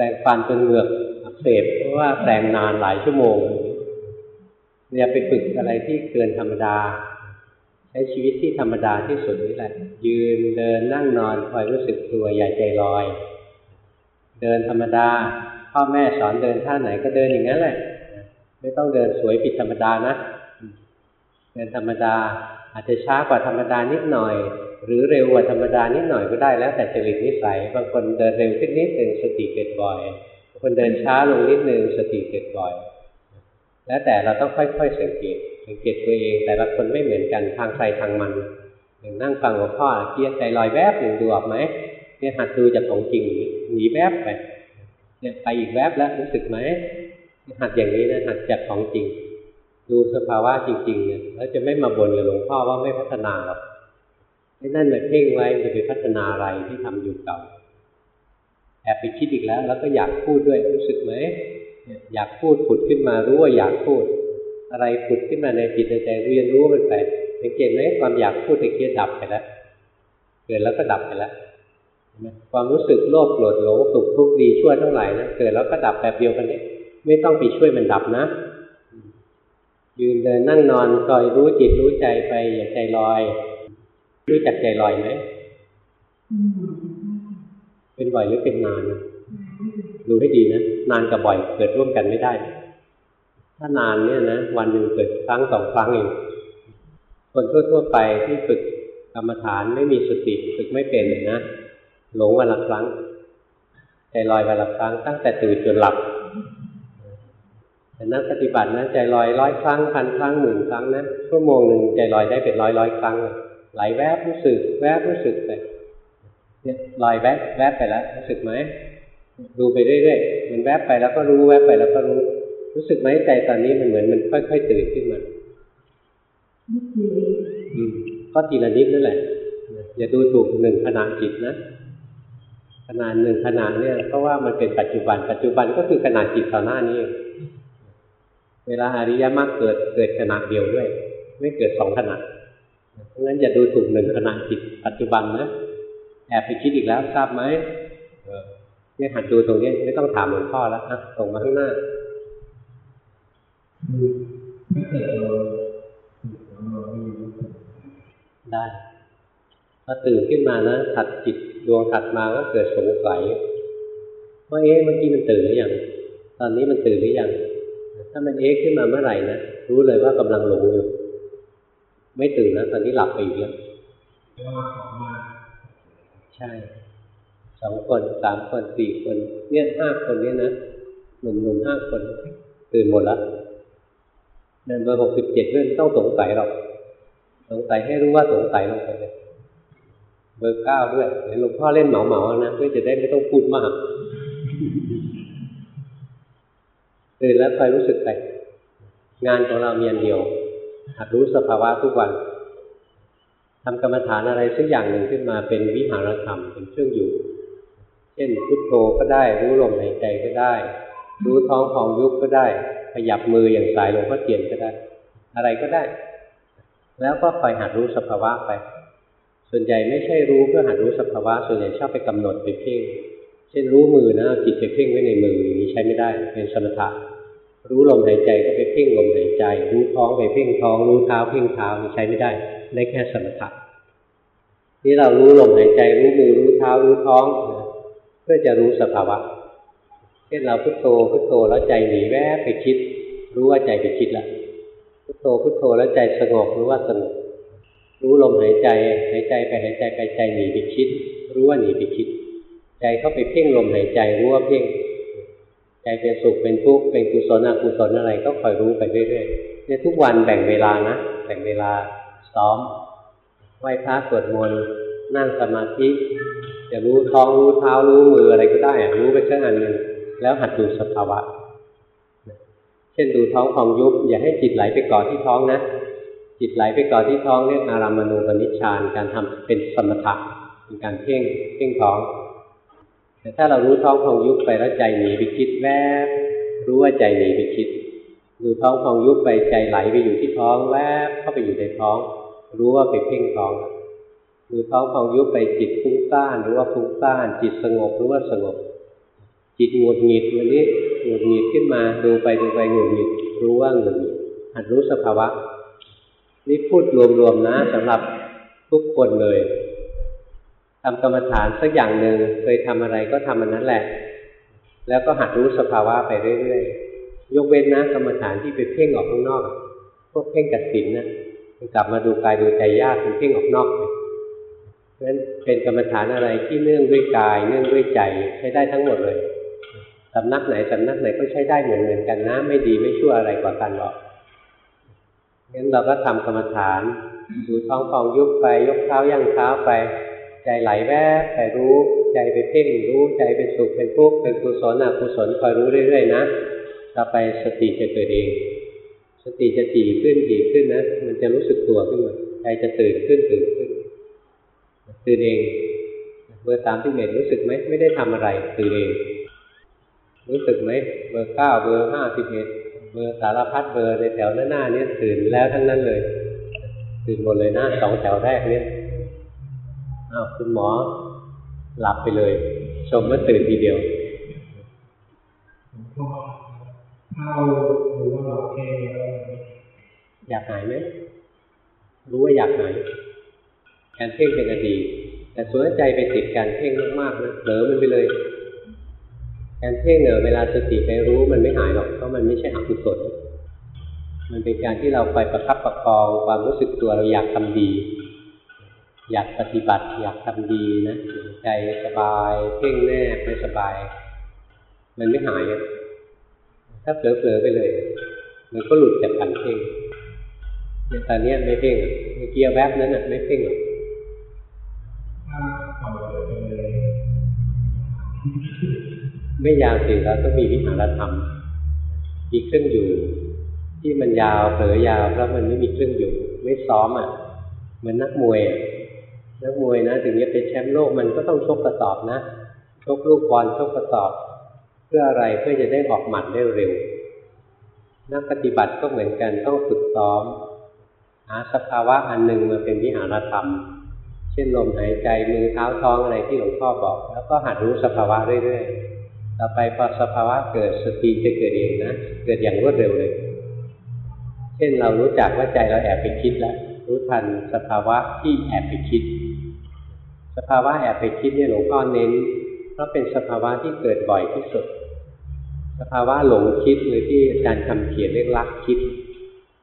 แปลงฟันจนเหงือกอักเสบเพราะว่าแปลงนานหลายชั่วโมงอย่าไปฝึกอะไรที่เกินธรรมดา ใช้ชีวิตที่ธรรมดาที่สุดนี่แหละ ยืนเดินนั่งนอนคอยรู้สึกตัวอย่าใจลอย เดินธรรมดา พ่อแม่สอนเดินท่าไหนก็เดินอย่างนั้นแหละ ไม่ต้องเดินสวยผิดธรรมดานะ เดินธรรมดาอาจจะช้ากว่าธรรมดานิดหน่อย หรือเร็วกว่าธรรมดานิดหน่อยก็ได้แล้วแต่จริตนิสัย บางคนเดินเร็วขึ้นนิดหนึ่งสติเกิดบ่อยบางคนเดินช้าลงนิดหนึ่งสติเกิดบ่อย แล้วแต่เราต้องค่อยๆสังเกต สังเกตตัวเอง แต่ละคนไม่เหมือนกันทางใครทางมันอย่างนั่งฟังหลวงพ่อเกียรใจลอยแวบหนึ่งดูออกไหมเนี่ยหัดดูจากของจริงหนีแวบไปเนี่ยไปอีกแวบแล้วรู้สึกไหมหัดอย่างนี้นะหัดจากของจริง ดูสภาวะจริงๆเนี่ยแล้วจะไม่มาบ่นกับหลวงพ่อว่าไม่พัฒนาหรอก ไอ้นั่นแบบเพ่งไว้จะไปพัฒนาอะไรที่ทำอยู่เก่าแอบไปคิดอีกแล้ว แล้วก็อยากพูดด้วยรู้สึกไหมอยากพูดผุดขึ้นมารู้ว่าอยากพูด อะไรผุดขึ้นมาในจิตในใจเรียนรู้มันไปสังเกตไหมความอยากพูดตะเกียดับไปแล้วเกิดแล้วก็ดับไปแล้วความรู้สึกโลภโกรธหลงสุขทุกข์ดีชั่วทั้งหลายนะเกิดแล้วก็ดับแบบเดียวกันนี้ไม่ต้องไปช่วยมันดับนะยืนเดินนั่งนอนคอยรู้จิตรู้ใจไปอย่าใจลอย รู้จักใจลอยไหมเป็นบ่อยหรือเป็นนานดูให้ดีนะนานกับบ่อยเกิดร่วมกันไม่ได้ ถ้านานเนี่ยนะวันหนึ่งเกิดครั้งสองครั้งเองคนทั่วๆไปที่ฝึกกรรมฐานไม่มีสติฝึกไม่เป็นนะหลงวันละครั้งใจลอยวันละครั้งตั้งแต่ตื่นจนหลับแต่นักปฏิบัตินะใจลอยร้อยครั้งพันครั้งหมื่นครั้งนะชั่วโมงหนึ่งใจลอยได้เป็นร้อยร้อยครั้ง ไหลแวบรู้สึก แวบรู้สึกไปเนี่ยลอยแวบแวบไปแล้วรู้สึกไหมดูไปเรื่อยๆมันแวบไปแล้วก็รู้แวบไปแล้วก็รู้ รู้สึกไหมใจตอนนี้มันเหมือนมันค่อยๆตื่นขึ้นมาอืมก็ทีละนิดนั่นแหละอย่าดูถูกหนึ่งขณะจิตนะขนาดหนึ่งขนาดเนี่ยเพราะว่ามันเป็นปัจจุบัน ปัจจุบันก็คือขนาดจิตต่อหน้านี้ เวลาอริยมรรคเกิดเกิดขนาดเดียวด้วย ไม่เกิดสองขนาด เพราะงั้นอย่าดูถูกหนึ่งขนาดจิตปัจจุบันนะแอบไปคิดอีกแล้วทราบไหมเนี่ยหัดดูตรงนี้ไม่ต้องถามหลวงพ่อแล้วนะส่งมาข้างหน้าได้พอตื่นขึ้นมานะถัดจิตดวงถัดมาก็เกิดสงสัยว่าเอ๊ะเมื่อกี้มันตื่นหรือยังตอนนี้มันตื่นหรือยังถ้ามันเอ๊ะขึ้นมาเมื่อไหร่นะรู้เลยว่ากำลังหลงอยู่ ไม่ตื่นนะตอนนี้หลับไปอีกแล้วใช่สองคนสามคนสี่คน เนี่ยห้าคนเนี่ยนะหนุ่มหนุ่มห้าคน ตื่นหมดแล้วเดินเบอร์หกสิบเจ็ดเรื่องต้องสงสัยหรอก สงสัยให้รู้ว่าสงสัยลงไปเลยเบอร์เก้าด้วยเห็นหลวงพ่อเล่นเหมาเหมานะเพื่อจะได้ไม่ต้องพูดมากตื่นแล้วคอยรู้สึกไปงานของเรามีอันเดียว หัดรู้สภาวะทุกวันทำกรรมฐานอะไรสักอย่างหนึ่งขึ้นมาเป็นวิหารธรรมเป็นเครื่องอยู่ เช่นพุทโธก็ได้ รู้ลมหายใจก็ได้ รู้ท้องของยุบก็ได้ ขยับมืออย่างสายหลวงพ่อเทียนก็ได้ อะไรก็ได้ แล้วก็คอยหัดรู้สภาวะไป ส่วนใหญ่ไม่ใช่รู้เพื่อหัดรู้สภาวะ ส่วนใหญ่ชอบไปกำหนดไปเพ่ง เช่นรู้มือนะจิตไปเพ่งไว้ในมืออย่างนี้ใช้ไม่ได้ เป็นสมถะ รู้ลมหายใจก็ไปเพ่งลมหายใจ รู้ท้องไปเพ่งท้อง รู้เท้าเพ่งเท้าใช้ไม่ได้ ได้แค่สมถะนี่เรารู้ลมหายใจรู้มือรู้เท้ารู้ท้องเพื่อจะรู้สภาวะเช่นเราพุทโธพุทโธแล้วใจหนีแวบไปคิด รู้ว่าใจไปคิดล้วพุทโธพุทโธแล้วใจสงบรู้ว่าสงบรู้ลมหายใจหายใจไปหายใจไปใจหนีไปคิด รู้ว่าหนีไปคิด ใจเข้าไปเพ่งลมหายใจรู้ว่าเพ่ง ใจเป็นสุขเป็นทุกข์เป็นกุศลอกุศลอะไรก็คอยรู้ไปเรื่อยๆเนี่ยทุกวันแบ่งเวลานะแบ่งเวลาซ้อมไหว้พระสวดมนต์นั่งสมาธิจะรู้ท้องรู้เท้ารู้มืออะไรก็ได้รู้ไปแค่อันหนึ่งแล้วหัดดูสภาวะ เช่นดูท้องของยุบอย่าให้จิตไหลไปเกาะที่ท้องนะ จิตไหลไปเก่อที่ท้องเรียกอารามณูปนิชฌานการทำเป็นสมถะเป็นการเพ่งเพ่งท้อง แต่ถ้าเรารู้ท้องของยุบไปแล้วใจหนีไปคิดแวบรู้ว่าใจหนีไปคิดดูท้องของยุบไปใจไหลไปอยู่ที่ท้องแวบเข้าไปอยู่ในท้อง รู้ว่าไปเพ่งท้องดูท้องของยุบไปจิตฟุ้งซ่านรู้ว่าฟุ้งซ่านจิตสงบรู้ว่าสงบ จิตหงุดหงิดวันนี้หงุดหงิดขึ้นมาดูไปดูไปหงุดหงิดรู้ว่าหงุดหงิดหัดรู้สภาวะนี่พูดรวมๆนะสำหรับทุกคนเลย ทำกรรมฐานสักอย่างหนึ่งเคยทำอะไรก็ทำอันนั้นแหละ แล้วก็หัดรู้สภาวะไปเรื่อยๆ ยกเว้นนะกรรมฐานที่ไปเพ่งออกข้างนอก พวกเพ่งกัดสินนะกลับมาดูกายดูใจยากเป็นเพ่งออกนอกไปเพราะฉะนั้นเป็นกรรมฐานอะไรที่เนื่องด้วยกาย เนื่องด้วยใจใช้ได้ทั้งหมดเลยสำนักไหนสำนักไหนก็ใช้ได้เหมือนเหมือนกันนะ ไม่ดีไม่ชั่วอะไรกว่ากันหรอกงั้นเราก็ทำกรรมฐานดูท้องฟองยุบไป ยกเท้าย่างเท้าไป ใจไหลแวบไปรู้ใจไปเพ่งรู้ใจเป็นสุขเป็นทุกข์เป็นกุศลอกุศลคอยรู้เรื่อยๆนะต่อไปสติจะเกิดเอง สติจะถี่ขึ้นถี่ขึ้นนะ มันจะรู้สึกตัวขึ้นมาใจจะตื่นขึ้นตื่นขึ้น ตื่นเองเบอร์สามที่เอ็ดรู้สึกไหมไม่ได้ทำอะไร ตื่นเอง รู้สึกไหมเบอร์เก้าเบอร์ห้าสิบเอ็ดเบอร์สารพัดเบอร์ในแถวหน้าหน้านี้ตื่นแล้วทั้งนั้นเลย ตื่นหมดเลยนะสองแถวแรกเนี่ย อ้าวคุณหมอหลับไปเลย ชมว่าตื่นทีเดียวถ้ารู้ว่าเราเพ่อยากหายไหมรู้ว่าอยากหายการเพ่งเป็นอดีตแต่ส่วนใจไปติดการเพ่งมากๆนะเผลอมันไปเลย การเพ่งเนี่ยเวลาสติไปรู้มันไม่หายหรอกเพราะมันไม่ใช่อกุศลมันเป็นการที่เราไปประคับประคองความรู้สึกตัวเราอยากทำดี อยากปฏิบัติอยากทำดีนะใจสบายเพ่งแน่ไม่สบาย มันไม่หายถ้าเผลอๆไปเลย มันก็หลุดจากการเพ่งเนี่ตอนนี้ไม่เพ่งเมื่อกี้แวบนั้นอะไม่เพ่งหรอกถ้าต่อไปเลยไม่ยาวสิเราต้องมีวิหารธรรมมีเครื่องอยู่ ที่มันยาวเผลอยาวเพราะมันไม่มีเครื่องอยู่ ไม่ซ้อมอะ เหมือนนักมวยอะ นักมวยนะถึงจะเป็นแชมป์โลกมันก็ต้องชกกระสอบนะชกลูกบอลชกกระสอบ เพื่ออะไรเพื่อจะได้ออกหมัดได้เร็ว นักปฏิบัติก็เหมือนกันต้องฝึกซ้อมหาสภาวะอันหนึ่งมาเป็นวิหารธรรม เช่นลมหายใจมือเท้าท้องอะไรที่หลวงพ่อบอก แล้วก็หัดรู้สภาวะเรื่อยๆต่อไปพอสภาวะเกิดสติจะเกิดเองนะเกิดอย่างรวดเร็วเลย เช่นเรารู้จักว่าใจเราแอบไปคิดแล้วรู้ทันสภาวะที่แอบไปคิด สภาวะแอบไปคิดเนี่ยหลวงพ่อเน้น เพราะเป็นสภาวะที่เกิดบ่อยที่สุด สภาวะหลงคิดหรือที่อาจารย์คำเขียนเรียกลักคิด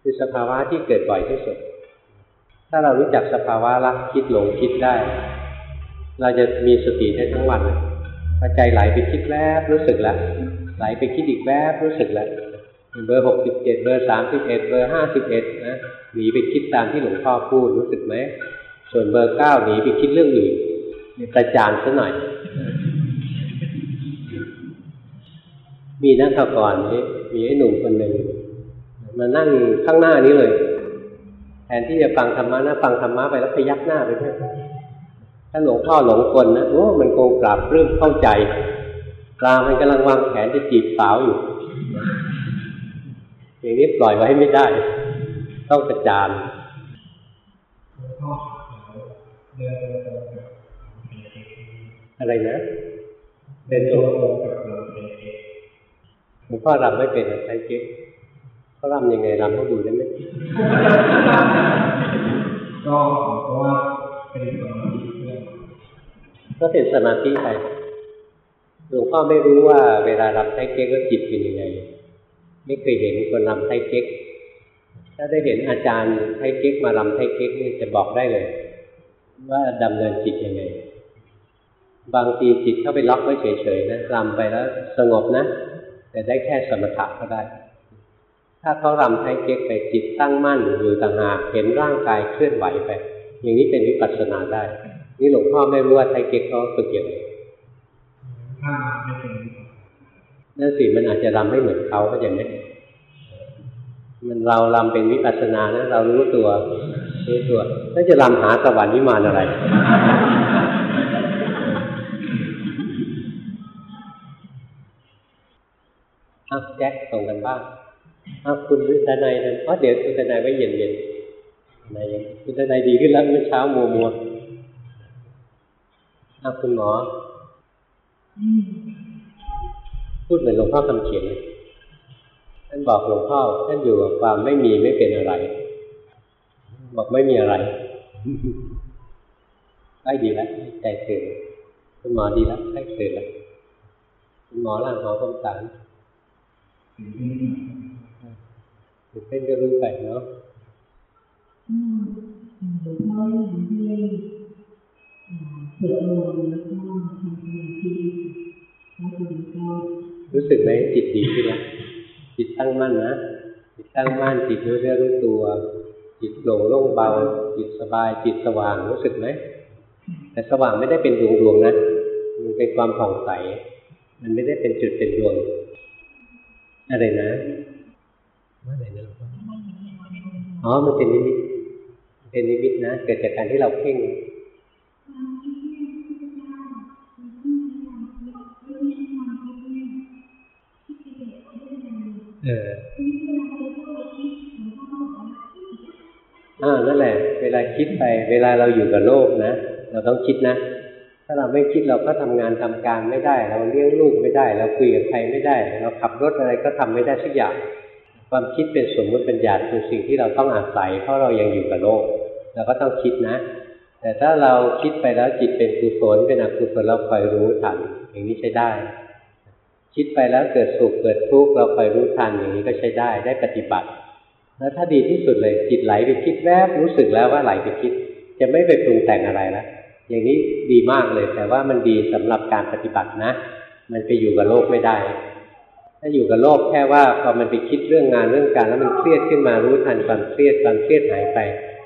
คือสภาวะที่เกิดบ่อยที่สุด ถ้าเรารู้จักสภาวะรักคิดหลงคิดได้ เราจะมีสติได้ทั้งวันพอใจไหลไปคิดแวบรู้สึกแล้วไหลไปคิดอีกแวบรู้สึกแล้วเบอร์หกสิบเจ็ดเบอร์สามสิบเอ็ดเบอร์ห้าสิบเอ็ดนะหนีไปคิดตามที่หลวงพ่อพูดรู้สึกไหม ส่วนเบอร์เก้าหนีไปคิดเรื่องอื่นกระจานซะหน่อย มีนักข่าวก่อนนี้มีไอ้หนุ่มคนหนึ่งมานั่งข้างหน้านี้เลย แทนที่จะฟังธรรมะนะฟังธรรมะไปแล้วพยักหน้าไปแค่ถ้าหลวงพ่อหลงกลนะโอ้มันคงปราบเรื่องเข้าใจกลางมันกำลังวางแผนจะจีบสาวอยู่ อย่างนี้ปล่อยไว้ไม่ได้ ต้องประจานหลวงพ่ อเดินตรงกับอะไรนะเดินตรงกับเราเองหลวงพ่อรำไม่เป็นอะใช้เก๊กเขารำยังไงรำให้ดูได้ไหมก็เพราะว่าเป็นสมาธิเพื่อนก็เป็นสมาธิไปหลวงพ่อไม่รู้ว่าเวลารำไทยเก๊กแล้วจิตเป็นยังไง ไม่เคยเห็นคนรำไทยเก๊กถ้าได้เห็นอาจารย์ไทยเก๊กมารำไทยเก๊กนี่จะบอกได้เลย ว่าดำเนินจิตยังไง บางทีจิตเข้าไปล็อกไว้เฉยๆนะรำไปแล้วสงบนะ แต่ได้แค่สมถะก็ได้ ถ้าเขารำไทยเก๊กไปจิตตั้งมั่นอยู่ต่างหากเห็นร่างกายเคลื่อนไหวไป อย่างนี้เป็นวิปัสสนาได้ นี่หลวงพ่อไม่รู้ว่าไทเก๊กเขาฝึกอย่างไรนนั่นสิมันอาจจะรำไม่เหมือนเขาก็อย่างนี้มันเรารำเป็นวิปัสสนานะเรารู้ตัว รู้ตัวแล้วจะรำหาสวรรค์วิมานอะไรอาแจ็คส่งกันบ้างอาคุณทนายนะอ๋อเดี๋ยวคุณทนายไว้เย็นเย็นๆทนายยังคุณทนายดีขึ้นแล้วเมื่อเช้ามัวมัวอาคุณหมอ พูดเหมือนหลวงพ่อคำเขียนท่านบอกหลวงพ่อท่านอยู่กับความไม่มีไม่เป็นอะไร บอกไม่มีอะไรใกล้ดีแล้วใจตื่นคุณหมอดีแล้วใกล้ตื่นแล้วคุณหมอร่างหมอคมสันตื่นเต้นก็รู้ไปเนาะหลวงพ่อยังให้สวดมนต์แล้วก็ทำสมาธิแล้วก็รู้สึกไหมจิตดีขึ้นแล้วจิตตั้งมั่นนะจิตตั้งมั่นจิตรู้เรื่องรู้ตัว จิตโปร่งโล่งเบา จิตสบายจิตสว่างรู้สึกไหมแต่สว่างไม่ได้เป็นดวงดวงนะมันเป็นความผ่องใส มันไม่ได้เป็นจุดเป็นดวง อะไรนะว่าอะไรนะอ๋อมันเป็นนิมิตเป็นนิมิตนะ เกิดจากการที่เราเพ่งเออ อ่านั่นแหละ เวลาคิดไป เวลาเราอยู่กับโลกนะ เราต้องคิดนะ ถ้าเราไม่คิดเราก็ทำงานทำการไม่ได้ เราเลี้ยงลูกไม่ได้ เราคุยกับใครไม่ได้ เราขับรถอะไรก็ทำไม่ได้สักอย่าง ความคิดเป็นสมมติปัญญาคือสิ่งที่เราต้องอาศัย เพราะเรายังอยู่กับโลก เราก็ต้องคิดนะ แต่ถ้าเราคิดไปแล้วจิตเป็นกุศลเป็นอกุศลเราคอยรู้ทัน อย่างนี้ใช้ได้ คิดไปแล้วเกิดสุขเกิดทุกข์เราคอยรู้ทันอย่างนี้ก็ใช้ได้ ได้ปฏิบัติ แล้วถ้าดีที่สุดเลยจิตไหลไปคิดแวบรู้สึกแล้วว่าไหลไปคิด จะไม่ไปปรุงแต่งอะไรแล้วอย่างนี้ดีมากเลยแต่ว่ามันดีสำหรับการปฏิบัตินะ มันไปอยู่กับโลกไม่ได้ ถ้าอยู่กับโลกแค่ว่าพอมันไปคิดเรื่องงานเรื่องการแล้วมันเครียดขึ้นมารู้ทันความเครียดความเครียดหายไป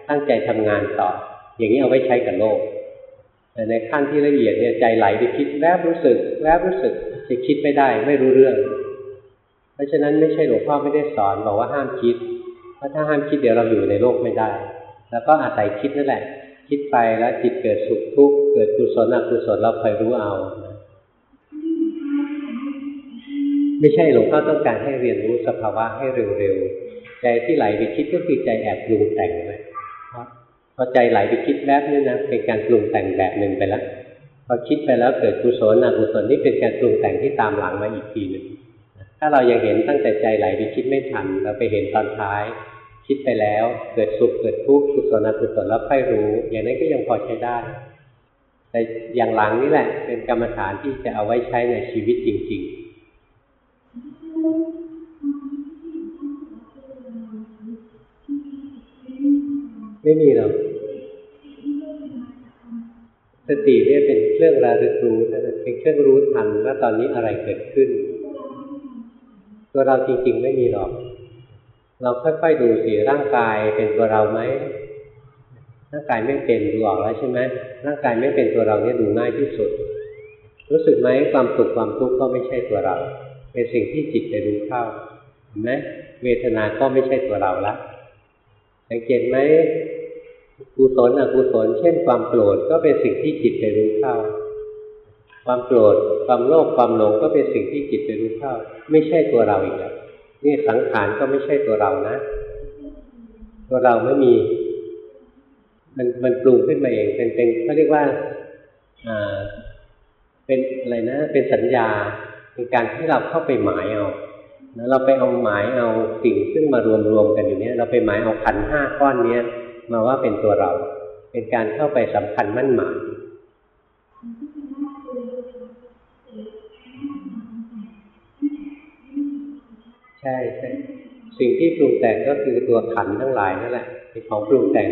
ตั้งใจทำงานต่อ อย่างนี้เอาไว้ใช้กับโลกแต่ในขั้นที่ละเอียดเนี่ยใจไหลไปคิดแวบรู้สึกแวบรู้สึกจะคิดไม่ได้ไม่รู้เรื่อง เพราะฉะนั้นไม่ใช่หลวงพ่อไม่ได้สอนบอกว่าห้ามคิด เพราะถ้าห้ามคิดเดี๋ยวเราอยู่ในโลกไม่ได้ แล้วก็อาศัยคิดนั่นแหละ คิดไปแล้วจิตเกิดสุขทุกข์เกิดกุศลอกุศลเราคอยรู้เอา ไม่ใช่หลวงพ่อต้องการให้เรียนรู้สภาวะให้เร็วๆใจที่ไหลไปคิดก็คือใจแอบปรุงแต่งเลยพอใจไหลไปคิดแวบนี่นะเป็นการปรุงแต่งแบบหนึ่งไปแล้วพอคิดไปแล้วเกิดกุศลอกุศลนี่เป็นการปรุงแต่งที่ตามหลังมาอีกทีหนึ่งถ้าเรายังเห็นตั้งแต่ใจไหลไปคิดไม่ทัน เราไปเห็นตอนท้าย คิดไปแล้ว เกิดสุขเกิดทุกข์กุศลอกุศลแล้วค่อยรู้ อย่างนั้นก็ยังพอใช้ได้ แต่อย่างหลังนี่แหละ เป็นกรรมฐานที่จะเอาไว้ใช้ในชีวิตจริง ๆไม่มีหรอก สติเนี่ยเป็นเครื่องระลึกรู้นะเป็นเครื่องรู้ทันว่าตอนนี้อะไรเกิดขึ้น ตัวเราจริง ๆ ไม่มีหรอก เราค่อยๆดูสิร่างกายเป็นตัวเราไหมร่างกายไม่เป็นดูออกแล้วใช่ไหมร่างกายไม่เป็นตัวเราเนี่ยดูง่ายที่สุด รู้สึกไหมความสุขความทุกข์ก็ไม่ใช่ตัวเรา เป็นสิ่งที่จิตไปรู้เข้าเห็นไหมเวทนาก็ไม่ใช่ตัวเราละสังเกตไหมกุศลอกุศลเช่น ความโกรธก็เป็นสิ่งที่จิตไปรู้เข้า ความโกรธความโลภความหลงก็เป็นสิ่งที่จิตไปรู้เข้า ไม่ใช่ตัวเราอีกแล้ว นี่สังขารก็ไม่ใช่ตัวเรานะ ตัวเราไม่มี มันมันปรุงขึ้นมาเองเป็นเป็นเขาเรียกว่าอ่าเป็นอะไรนะ เป็นสัญญาเป็นการที่เราเข้าไปหมายเอาแล้วเราไปเอาหมายเอาสิ่งซึ่งมารวมรวมกันอยู่เนี้ยเราไปหมายเอาขันห้าก้อนเนี้ยมาว่าเป็นตัวเรา เป็นการเข้าไปสำคัญมั่นหมาย ใช่ใช่สิ่งที่ปรุงแต่งก็คือตัวขันทั้งหลายนั่นแหละเป็นของปรุงแต่ง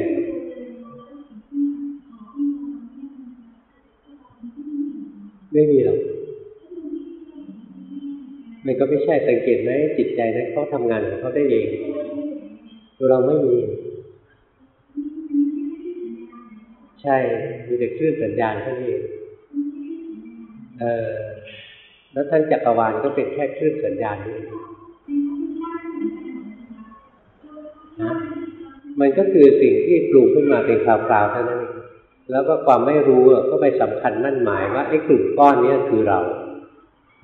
ไม่มีหรอกมันก็ไม่ใช่สังเกตไหมจิตใจนั้นเขาทำงานของเขาได้เองตัวเราไม่มี ใช่มีแต่คลื่นสัญญาณเท่านี้เออแล้วทั้งจักรวาลก็เป็นแค่คลื่นสัญญาณนี่ นะมันก็คือสิ่งที่ปรุงขึ้นมาเป็นคราวๆเท่านั้นเองแล้วก็ความไม่รู้ก็ไปสำคัญมั่นหมายว่าไอ้กลุ่มก้อนนี้คือเรา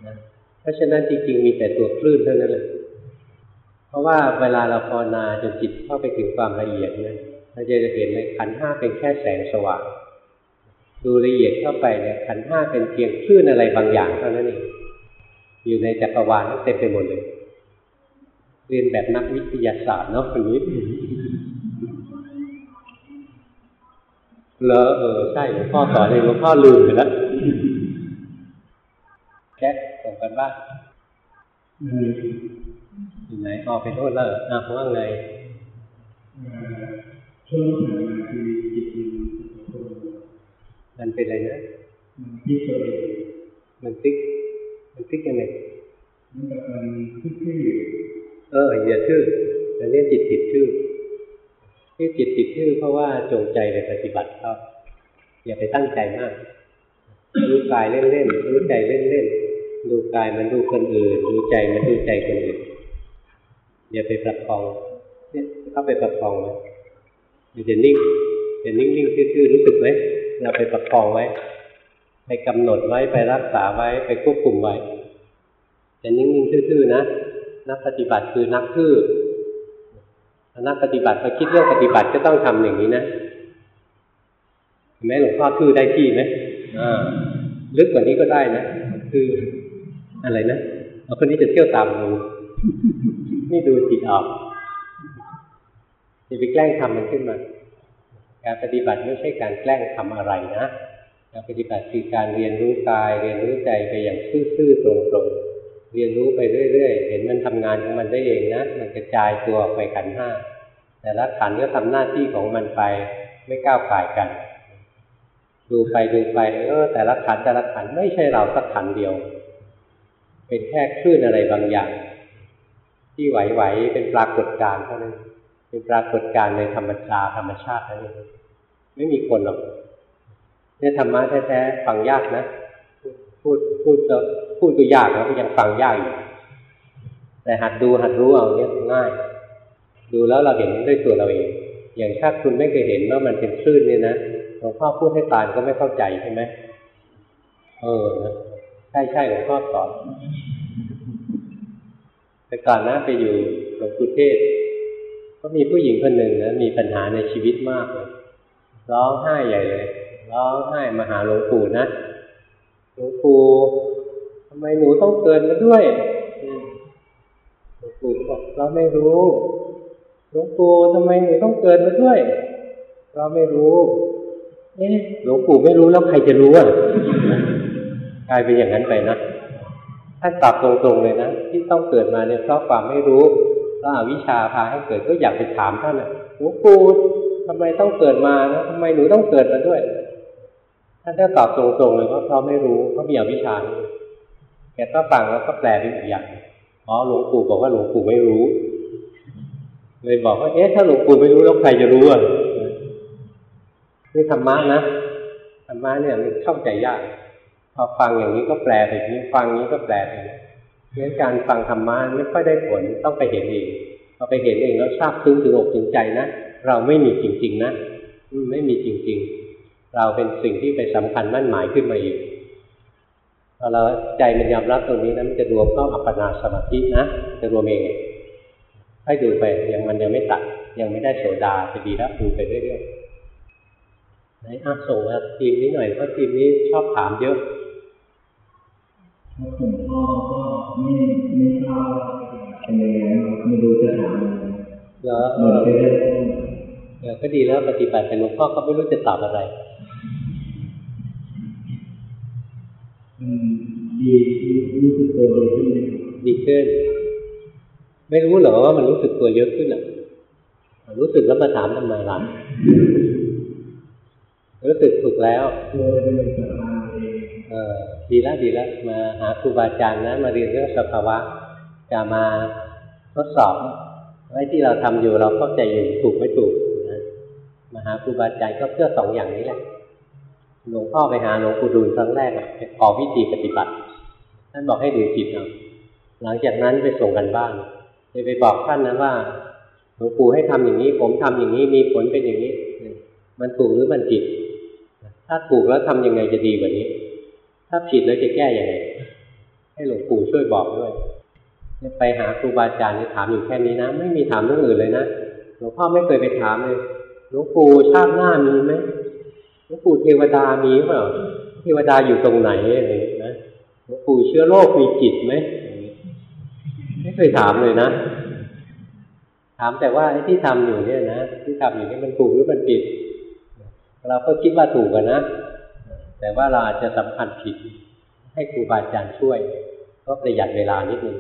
นะเพราะฉะนั้นจริงๆมีแต่ตัวคลื่นเท่านั้นแหละเพราะว่าเวลาเราภาวนาจนจิตเข้าไปถึงความละเอียดเนี่ยเราจะเห็นเลยขันห้าเป็นแค่แสงสว่าง ดูละเอียดเข้าไปเนี่ยขันห้าเป็นเพียงคลื่นอะไรบางอย่างเท่านั้นเองอยู่ในจักรวาลเต็มไปหมดเลย เรียนแบบนักวิทยาศาสตร์เนาะคนนี้เลอเออใช่หลวงพ่อสอนเองหลวงพ่อลืมไปแล้วแค่ส่งกันบ้างอยู่ไหนออกไปโน่นแล้วอะว่าไงช่วงที่ผ่านมาคือจิตมันมันเป็นอะไรนะมันที่ตัวเองมันติ๊กมันติ๊กยังไงมันแบบมันที่ที่ เอออย่าชื่ออันนี้จิตติดชื่อที่จิตติดชื่อเพราะว่าจงใจไปปฏิบัติเข้าอย่าไปตั้งใจมากรู้กายเล่นๆรู้ใจเล่นๆดูกายมันดูคนอื่นดูใจมันดูใจคนอื่นอย่าไปประคองเนี่ยเข้าไปประคองไว้มันจะนิ่งจะนิ่งๆชื่อๆรู้สึกไหมเราไปประคองไว้ ไปกำหนดไว้ไปรักษาไว้ไปควบคุมไว้จะนิ่งๆชื่อๆนะ นักปฏิบัติคือนักทื่อนักปฏิบัติพอคิดเรื่องปฏิบัติก็ต้องทำอย่างนี้นะเห็นไหมหลวงพ่อทื่อได้ที่ไหมอ่าลึกกว่านี้ก็ได้นะคืออะไรนะเอาคนนี้จะเที่ยวตามดูนี่ดูจิตออกอย่าไปแกล้งทำมันขึ้นมา การปฏิบัติไม่ใช่การแกล้งทำอะไรนะการปฏิบัติคือการเรียนรู้กาย เรียนรู้ใจไปอย่างซื่อๆตรงๆเรียนรู้ไปเรื่อยๆเห็นมัน งานของมันได้เองนะ มันกระจายตัวไปขันห้า แต่ละขันก็ทำหน้าที่ของมันไป ไม่ก้าวไก่กัน ดูไปดูไป เออ แต่ละขันแต่ละขันไม่ใช่เราสักขันเดียว เป็นแค่คลื่นอะไรบางอย่าง ที่ไหวๆเป็นปรากฏการณ์เท่านั้น เป็นปรากฏการณ์ในธรรมชาติธรรมชาตินั่นเองไม่มีคนหรอกเนี่ยธรรมะแท้ๆฟังยากนะ พูดพูดก็พูดก็ยากแล้วยังฟังยากอยู่ แต่หัดดูหัดรู้เอาเนี่ยง่าย ดูแล้วเราเห็นด้วยตัวเราเอง อย่างถ้าคุณไม่เคยเห็นว่ามันเป็นคลื่นเนี่ยนะหลวงพ่อพูดให้ตายก็ไม่เข้าใจใช่ไหมเออนะใช่ใช่หลวงพ่อสอนแต่ก่อนนะไปอยู่หลวงปู่เทศก็มีผู้หญิงคนหนึ่งนะมีปัญหาในชีวิตมากเลยร้องไห้ใหญ่เลยร้องไห้มาหาหลวงปู่นะหลวงปู่ทำไมหนูต้องเกิดมาด้วย วงปู่บอกเราไม่รู้หลวงปู่ทำไมหนูต้องเกิดมาด้วย เราไม่รู้เอ๊ะหลวงปู่ไม่รู้แล้วใครจะรู้อะกลายเป็นอย่างนั้นไปนะท่านตอบตรงๆเลยนะที่ต้องเกิดมาเนี่ยเพราะความไม่รู้เพราะอวิชชาพาให้เกิดก็อยากไปถามท่านอะหลวงปู่ทำไมต้องเกิดมานะทำไมหนูต้องเกิดมาด้วยท่านจะตอบตรงๆเลยว่าเขาไม่รู้เขามีอวิชชาแกก็ฟังแล้วก็แปลเป็นอีกอย่าง อ๋อหลวงปู่บอกว่าหลวงปู่ไม่รู้ เลยบอกว่า เอ๊ะถ้าหลวงปู่ไม่รู้แล้วใครจะรู้อะนี่ธรรมะนะธรรมะเนี่ยมันเข้าใจยากพอฟังอย่างนี้ก็แปลแบบนี้ฟังนี้ก็แปลแบบนี้งั้นการฟังธรรมะไม่ค่อยได้ผลต้องไปเห็นเองพอไปเห็นเองแล้วทราบซึ้งถึงอกถึงใจนะเราไม่มีจริง ๆ นะไม่มีจริง ๆ เราเป็นสิ่งที่ไปสำคัญมั่นหมายขึ้นมาอยู่ พอเราใจมันยอมรับตรงนี้นะมันจะรวมเข้าอัปปนาสมาธินะจะรวมเองให้ดูไปยังมันยังไม่ตัด ยังไม่ได้โสดาจะดีแล้วดูไปเรื่อยๆไหนอะส่งมาทีมนี้หน่อยเพราะทีมนี้ชอบถามเยอะเพราะผมพ่อก็ไม่ไม่ทราบว่าเป็นยังไงไม่รู้จะถามอะไรเหรอเหมือนไปได้เออก็ดีแล้วปฏิบัติแต่หลวงพ่อก็ไม่รู้จะตอบอะไร ดีรู้สึกตัวดีขึ้นไมดีขึ้น ไม่รู้เหรอว่ามันรู้สึกตัวเยอะขึ้นอะ รู้สึกแล้วมาถามทำไมล่ะรู้สึกถูกแล้วเออดีล้วดีล้วมาหาครูบาอาจารย์นะ มาเรียนเรื่องสภาวะจะมาทดสอบไอ้ที่เราทำอยู่เราเข้าใจอยู่ถูกไม่ถูกนะมาหาครูบาอาจารย์ก็เพื่อสองอย่างนี้แหละ หลวงพ่อไปหาหลวงปู่ดูลครั้งแรกไปขอวิธีปฏิบัติ ท่านบอกให้ดูจิตเอาหลังจากนั้นไปส่งกันบ้านเลยไปบอกท่านนะว่าหลวงปู่ให้ทำอย่างนี้ ผมทำอย่างนี้มีผลเป็นอย่างนี้ มันถูกหรือมันผิด ถ้าถูกแล้วทำยังไงจะดีกว่านี้ ถ้าผิดแล้วจะแก้ยังไง ให้หลวงปู่ช่วยบอกด้วยไปหาครูบาอาจารย์ถามอยู่แค่นี้นะ ไม่มีถามเรื่องอื่นเลยนะหลวงพ่อไม่เคยไปถามเลยหลวงปู่ชาติหน้ามีไหม หลวงปู่เทวดามีเปล่าเทวดาอยู่ตรงไหนอะไรอย่างเงี้ยนะหลวงปู่เชื้อโรคมีจิตไหมไม่เคยถามเลยนะ ถามแต่ว่าไอ้ที่ทำอยู่เนี่ยนะที่ทำอยู่นี่มันถูกหรือมันผิด เราก็คิดว่าถูกกันนะ แต่ว่าเราอาจจะสำคัญผิด ให้ครูบาอาจารย์ช่วย ก็ประหยัดเวลานิดนึง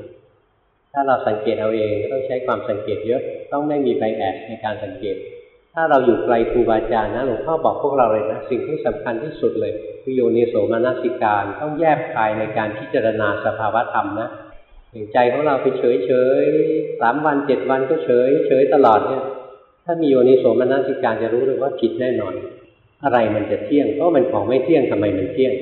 ถ้าเราสังเกตเอาเองก็ต้องใช้ความสังเกตเยอะ ต้องไม่มีใบแอบในการสังเกต ถ้าเราอยู่ไกลครูบาอาจารย์นะหลวงพ่อบอกพวกเราเลยนะ สิ่งที่สำคัญที่สุดเลยคือโยนิโสมนสิการต้องแยบคายในการพิจารณาสภาวะธรรมนะอย่างใจของเราไปเฉยเฉยสามวันเจ็ดวันก็เฉยเฉยตลอดเนี่ย ถ้ามีโยนิโสมนสิการจะรู้เลยว่าผิดแน่นอนอะไรมันจะเที่ยงเพราะมันของไม่เที่ยงทำไมมันเที่ยง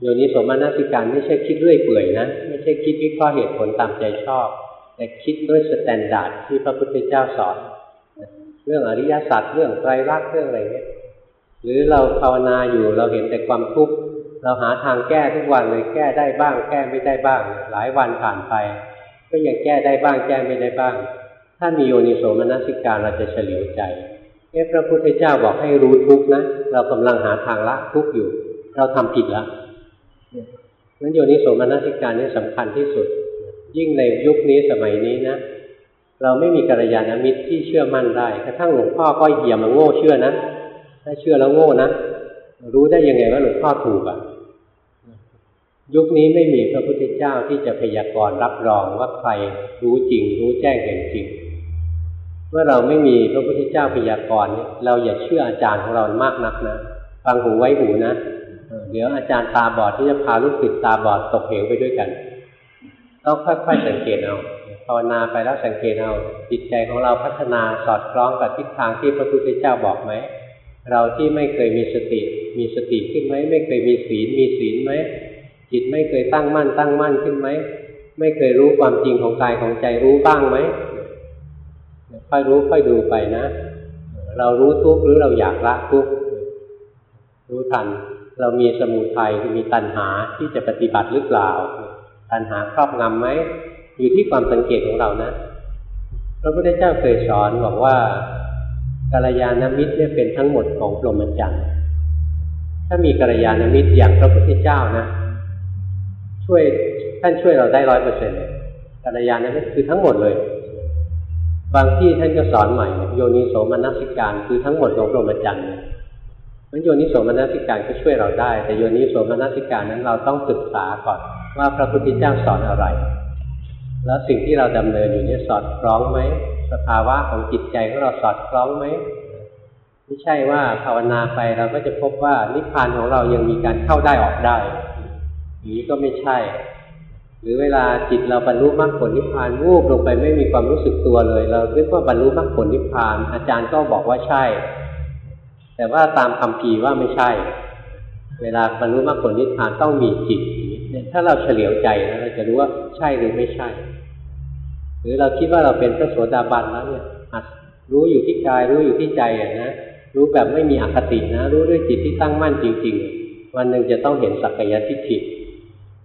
โยนิโสมนสิการไม่ใช่คิดเรื่อยเปื่อยนะ ไม่ใช่คิดวิเคราะห์เหตุผลตามใจชอบ แต่คิดด้วย standard ที่พระพุทธเจ้าสอน เรื่องอริยสัจเรื่องไตรลักษณ์เรื่องอะไรเงี้ยหรือเราภาวนาอยู่เราเห็นแต่ความทุกข์เราหาทางแก้ทุกวันเลยแก้ได้บ้าง แก้ไม่ได้บ้าง หลายวันผ่านไป ก็ยังแก้ได้บ้างแก้ไม่ได้บ้าง ถ้ามีโยนิโสมนสิการเราจะเฉลียวใจเอ๊ะพระพุทธเจ้าบอกให้รู้ทุกข์นะ เรากำลังหาทางละทุกข์อยู่ เราทำผิดแล้วนั้นโยนิโสมนสิการนี่สำคัญที่สุด ยิ่งในยุคนี้สมัยนี้นะ เราไม่มีกัลยาณมิตรที่เชื่อมั่นได้ กระทั่งหลวงพ่อก็อย่ามาโง่เชื่อนะถ้าเชื่อแล้วโง่นะรู้ได้ยังไงว่าหลวงพ่อถูกอะ ยุคนี้ไม่มีพระพุทธเจ้าที่จะพยากรณ์รับรองว่าใครรู้จริง รู้แจ้งเห็นจริงเมื่อเราไม่มีพระพุทธเจ้าพยากรณ์เราอย่าเชื่ออาจารย์ของเรามากนักนะฟังหูไว้หูนะเดี๋ยวอาจารย์ตาบอดที่จะพาลูกศิษย์ตาบอดตกเหวไปด้วยกัน ต้องค่อยๆสังเกตเอาาวนาไปแล้วสังเกตเอาจิตใจของเราพัฒนาสอดคล้องกับทิศทางที่พระพุทธเจ้าบอกไหมเราที่ไม่เคยมีสติ มีสติขึ้นไหมไม่เคยมีศีลมีศีลไหมจิตไม่เคยตั้งมั่นตั้งมั่นขึ้นไหมไม่เคยรู้ความจริงของกายของใจรู้บ้างไหมค่อยรู้ค่อยดูไปนะ เรารู้ทุกข์หรือเราอยากละทุกข์รู้ทัน เรามีสมุทัยมีตัณหาที่จะปฏิบัติหรือเปล่า ตัณหาครอบงำไหม อยู่ที่ความสังเกตของเรานะพระพุทธเจ้าเคยสอนบอกว่ากัลยาณมิตรเนี่ยเป็นทั้งหมดของพรหมจรรย์ถ้ามีกัลยาณมิตรอย่างพระพุทธเจ้านะช่วยท่านช่วยเราได้ร้อยเปอร์เซ็นต์กัลยาณมิตรคือทั้งหมดเลย บางที่ท่านก็สอนใหม่โยนิโสมนัสิการคือทั้งหมดของพรหมจรรย์มันโยนิโสมนัสิการก็ช่วยเราได้ แต่โยนิโสมนัสิการนั้นเราต้องศึกษาก่อนว่าพระพุทธเจ้าสอนอะไร แล้วสิ่งที่เราดำเนินอยู่นี่สอดคล้องไหมสภาวะของจิตใจของเราสอดคล้องไหมไม่ใช่ว่าภาวนาไปเราก็จะพบว่านิพพานของเรายังมีการเข้าได้ออกได้อย่างนี้ก็ไม่ใช่ หรือเวลาจิตเราบรรลุมรรคผลนิพพานวูบลงไปไม่มีความรู้สึกตัวเลย เราคิดว่าบรรลุมรรคผลนิพพาน อาจารย์ก็บอกว่าใช่ แต่ว่าตามคำพีว่าไม่ใช่ เวลาบรรลุมรรคผลนิพพานต้องมีจิตเนี่ยถ้าเราเฉลียวใจนะ จะรู้ว่าใช่หรือไม่ใช่ หรือเราคิดว่าเราเป็นพระโสดาบันแล้วเนี่ยรู้อยู่ที่กายรู้อยู่ที่ใจอะนะรู้แบบไม่มีอคตินะ รู้ด้วยจิตที่ตั้งมั่นจริง ๆ วันหนึ่งจะต้องเห็นสักยทิฏฐิ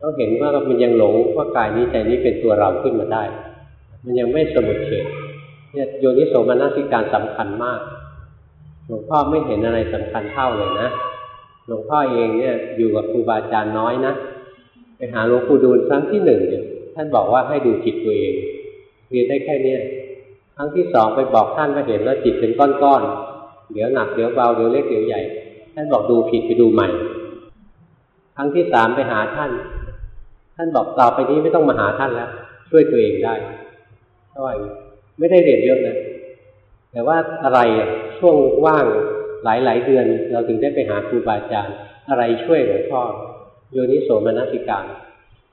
ต้องเห็นว่ามันยังหลงว่ากายนี้ใจนี้เป็นตัวเราขึ้นมาได้ มันยังไม่สมุดเฉดเนี่ยโยนิโสมนสิการสำคัญมากหลวงพ่อไม่เห็นอะไรสำคัญเท่าเลยนะหลวงพ่อเองเนี่ยอยู่กับครูบาอาจารย์น้อยนะ ไปหาหลวงปู่ดูลครั้งที่หนึ่งเนี่ยท่านบอกว่าให้ดูจิตตัวเองเรียนได้แค่เนี้ยครั้งที่สองไปบอกท่านว่าเห็นว่าจิตเป็นก้อนๆเดี๋ยวหนักเดี๋ยวเบาเดี๋ยวเล็กเดี๋ยวใหญ่ท่านบอกดูผิดไปดูใหม่ ครั้งที่สามไปหาท่าน ท่านบอกต่อไปนี้ไม่ต้องมาหาท่านแล้วช่วยตัวเองได้เท่าไหร่ไม่ได้เรียนเยอะนะแต่ว่าอะไรช่วงว่างหลายๆเดือน เราถึงได้ไปหาครูบาอาจารย์ อะไรช่วยหลวงพ่อ โยนิโสมนสิการ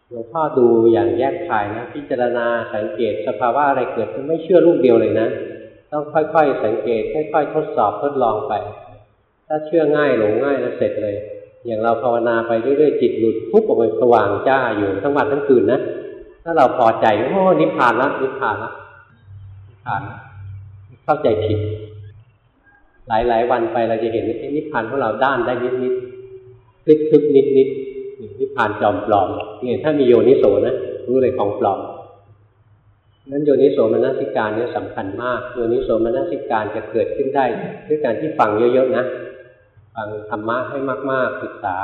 หลวงพ่อดูอย่างแยกคายนะ พิจารณาสังเกตสภาวะอะไรเกิดไม่เชื่อลูกเดียวเลยนะ ต้องค่อยๆ สังเกต ค่อยๆ ทดสอบทดลองไป ถ้าเชื่อง่ายหลงง่ายแล้วเสร็จเลย อย่างเราภาวนาไปเรื่อยๆจิตหลุดปุ๊บออกไปสว่างจ้าอยู่ทั้งวันทั้งคืนนะถ้าเราพอใจโอ้นิพพานละนิพพานละนิพพานเข้าใจผิด หลายๆ วันไปเราจะเห็นนิพพานของเราด้านได้นิดๆทึกๆนิดๆ นิพพานจอมปลอมเนี่ยถ้ามีโยนิโสนะรู้เลยของปลอมนั้นโยนิโสมนสิการเนี่ยสำคัญมากโยนิโสมนสิการจะเกิดขึ้นได้ด้วยการที่ฟังเยอะๆนะฟังธรรมะให้มากๆศึกษา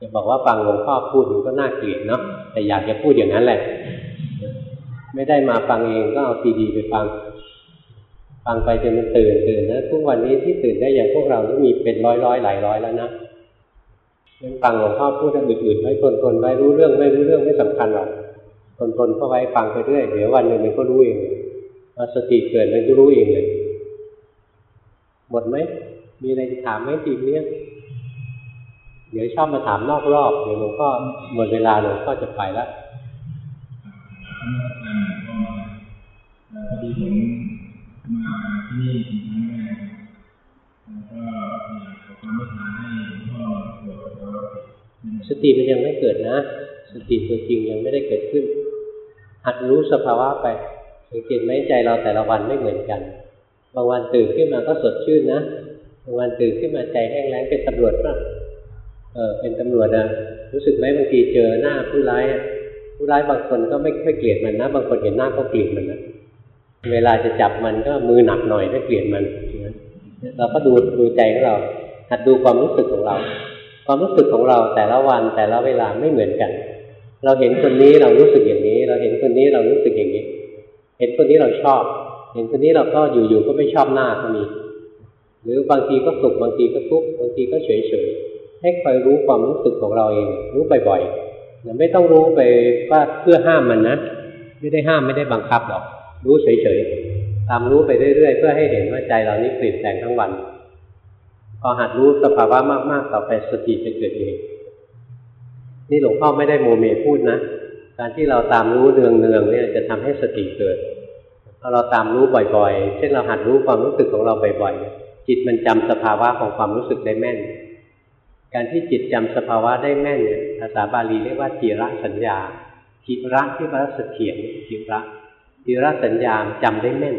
จะบอกว่าฟังหลวงพ่อพูดมันก็น่าเกลียดเนาะแต่อยากจะพูดอย่างนั้นแหละ ไม่ได้มาฟังเองก็เอาซีดีไปฟัง ฟังไปจนมันตื่นตื่นนะทุกวันนี้ที่ตื่นได้อย่างพวกเราที่มีเป็นร้อยร้อยหลายร้อยแล้วนะ ยังฟังหลวงพ่อพูดเรื่องอื่นๆไว้ทนทนไว้รู้เรื่องไม่รู้เรื่องไม่สำคัญหรอกทนทนเข้าไว้ฟังไปเรื่อยเดี๋ยววันหนึ่งมันก็รู้เองพอสติเกิดมันก็รู้เองเลยหมดไหมมีอะไรจะถามไหมทีเนี้ยเดี๋ยวชอบมาถามนอกรอบเดี๋ยวหลวงพ่อหมดเวลาหลวงพ่อจะไปแล้วพอดีผมมาที่นี่ครั้งแรก ติมันยังไม่เกิดนะ สติตัวจริงยังไม่ได้เกิดขึ้น หัดรู้สภาวะไปสังเกตไหมใจเราแต่ละวันไม่เหมือนกัน บางวันตื่นขึ้นมาก็สดชื่นนะ บางวันตื่นขึ้นมาใจแห้งแล้งเป็นตำรวจป่ะเออเป็นตำรวจนะรู้สึกไหมบางทีเจอหน้าผู้ร้ายอะผู้ร้ายบางคนก็ไม่ค่อยเกลียดมันนะ บางคนเห็นหน้าก็เกลียดมันนะเวลาจะจับมันก็มือหนักหน่อยถ้าเกลียดมันเราก็ดูดูใจของเราหัดดูความรู้สึกของเรา ความรู้สึกของเราแต่ละวันแต่ละเวลาไม่เหมือนกัน เราเห็นคนนี้เรารู้สึกอย่างนี้ เราเห็นคนนี้เรารู้สึกอย่างนี้ เห็นคนนี้เราชอบ เห็นคนนี้เราก็อยู่ๆก็ไม่ชอบหน้าก็มีหรือบางทีก็สุขบางทีก็ทุกข์บางทีก็เฉยๆให้คอยรู้ความรู้สึกของเราเอง รู้บ่อยๆอย่ไม่ต้องรู้ไปว่าเพื่อห้ามมันนะไม่ได้ห้ามไม่ได้บังคับหรอก รู้เฉยๆตามรู้ไปเรื่อยๆเพื่อให้เห็นว่าใจเรานี้เปลี่ยนแปลงทั้งวัน พอหัดรู้สภาวะมากๆ ต่อไปสติจะเกิดเอง นี่หลวงพ่อไม่ได้โมเมพูดนะ การที่เราตามรู้เนืองๆเนี่ยจะทำให้สติเกิดพอเราตามรู้บ่อยๆ เช่นเราหัดรู้ความรู้สึกของเราบ่อยๆ จิตมันจำสภาวะของความรู้สึกได้แม่น การที่จิตจำสภาวะได้แม่นเนี่ยภาษาบาลีเรียกว่าจิระสัญญาจิระที่แปลว่าเสถียรจิระจิระสัญญาจำได้แม่น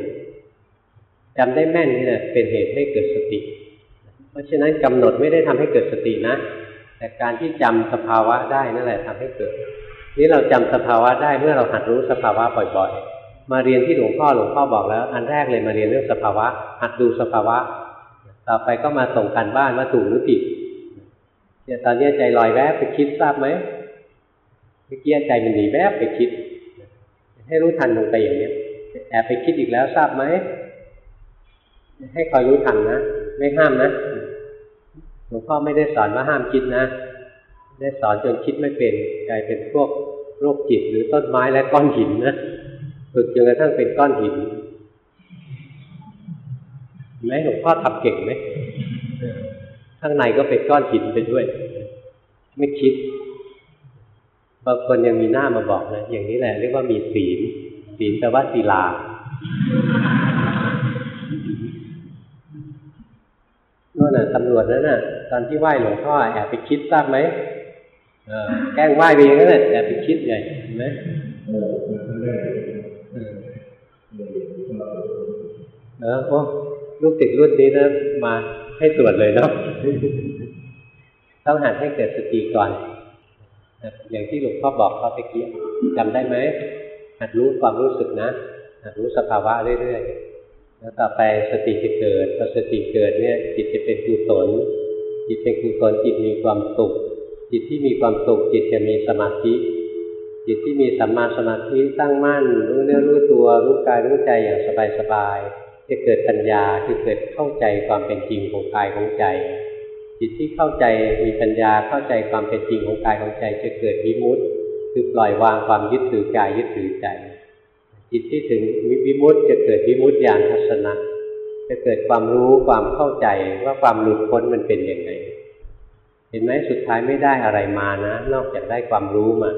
จำได้แม่นนี่แหละเป็นเหตุให้เกิดสติ เพราะฉะนั้นกำหนดไม่ได้ทำให้เกิดสตินะ แต่การที่จำสภาวะได้นั่นแหละทำให้เกิด นี่เราจำสภาวะได้เมื่อเราหัดรู้สภาวะบ่อยๆ มาเรียนที่หลวงพ่อหลวงพ่อบอกแล้ว อันแรกเลยมาเรียนเรื่องสภาวะ หัดดูสภาวะ ต่อไปก็มาส่งกันบ้านว่าถูกหรือผิดเนี่ยตอนนี้ใจลอยแวบไปคิดทราบไหมเมื่อกี้ใจมันหนีแวบไปคิด ให้รู้ทันลงไปอย่างเนี้ยแอบไปคิดอีกแล้วทราบไหมให้คอยรู้ทันนะ ไม่ห้ามนะ ลวงพ่อไม่ได้สอนว่าห้ามคิดนะ ได้สอนจนคิดไม่เป็นกลายเป็นพวกโรคจิตหรือต้นไม้และก้อนหินนะฝึกจนกระทั่งเป็นก้อนหินไหมหลวงพ่อทำเก่งไหมข้างในก็เป็นก้อนหินไปด้วย ไม่คิดบางคนยังมีหน้ามาบอกนะอย่างนี้แหละเรียกว่ามีศีลศีลแปลว่าศีลา นู่นน่ะตำรวจนั่นน่ะ ตอนที่ไหว้หลวงพ่อแอบไปคิดทราบไหมแกล้งไหว้ไปองนั้นแหละแอบไปคิดใหญ่เห็นไหมเออเป็นครั้งแรกเออเออก็เออโอ้ลูกติดรุ่นนี้นะมาให้ตรวจเลยเนาะต้องหัดให้เกิดสติก่อน อย่างที่หลวงพ่อบอกเขาตะกี้จำได้ไหมหัดรู้ความรู้สึกนะหัดรู้สภาวะเรื่อยๆ แล้วต่อไปสติจะเกิดพอสติเกิดเนี่ยจิตจะเป็นกุศลจิตเป็นกุศลจิตมีความสุข จิตที่มีความสุขจิตจะมีสมาธิ จิตที่มีสัมมาสมาธิตั้งมั่น รู้เนื้อรู้ตัวรู้กายรู้ใจอย่างสบายๆจะเกิดปัญญาคือเกิดเข้าใจความเป็นจริงของกายของใจ จิตที่เข้าใจมีปัญญาเข้าใจความเป็นจริงของกายของใจ จะเกิดวิมุตติคือปล่อยวางความยึดถือกายยึดถือใจ จิตที่ถึงวิมุตติจะเกิดวิมุตติญาณทัศนะจะเกิดความรู้ความเข้าใจว่าความหลุดพ้นมันเป็นยังไง เห็นไหมสุดท้ายไม่ได้อะไรมานะ นอกจากได้ความรู้มา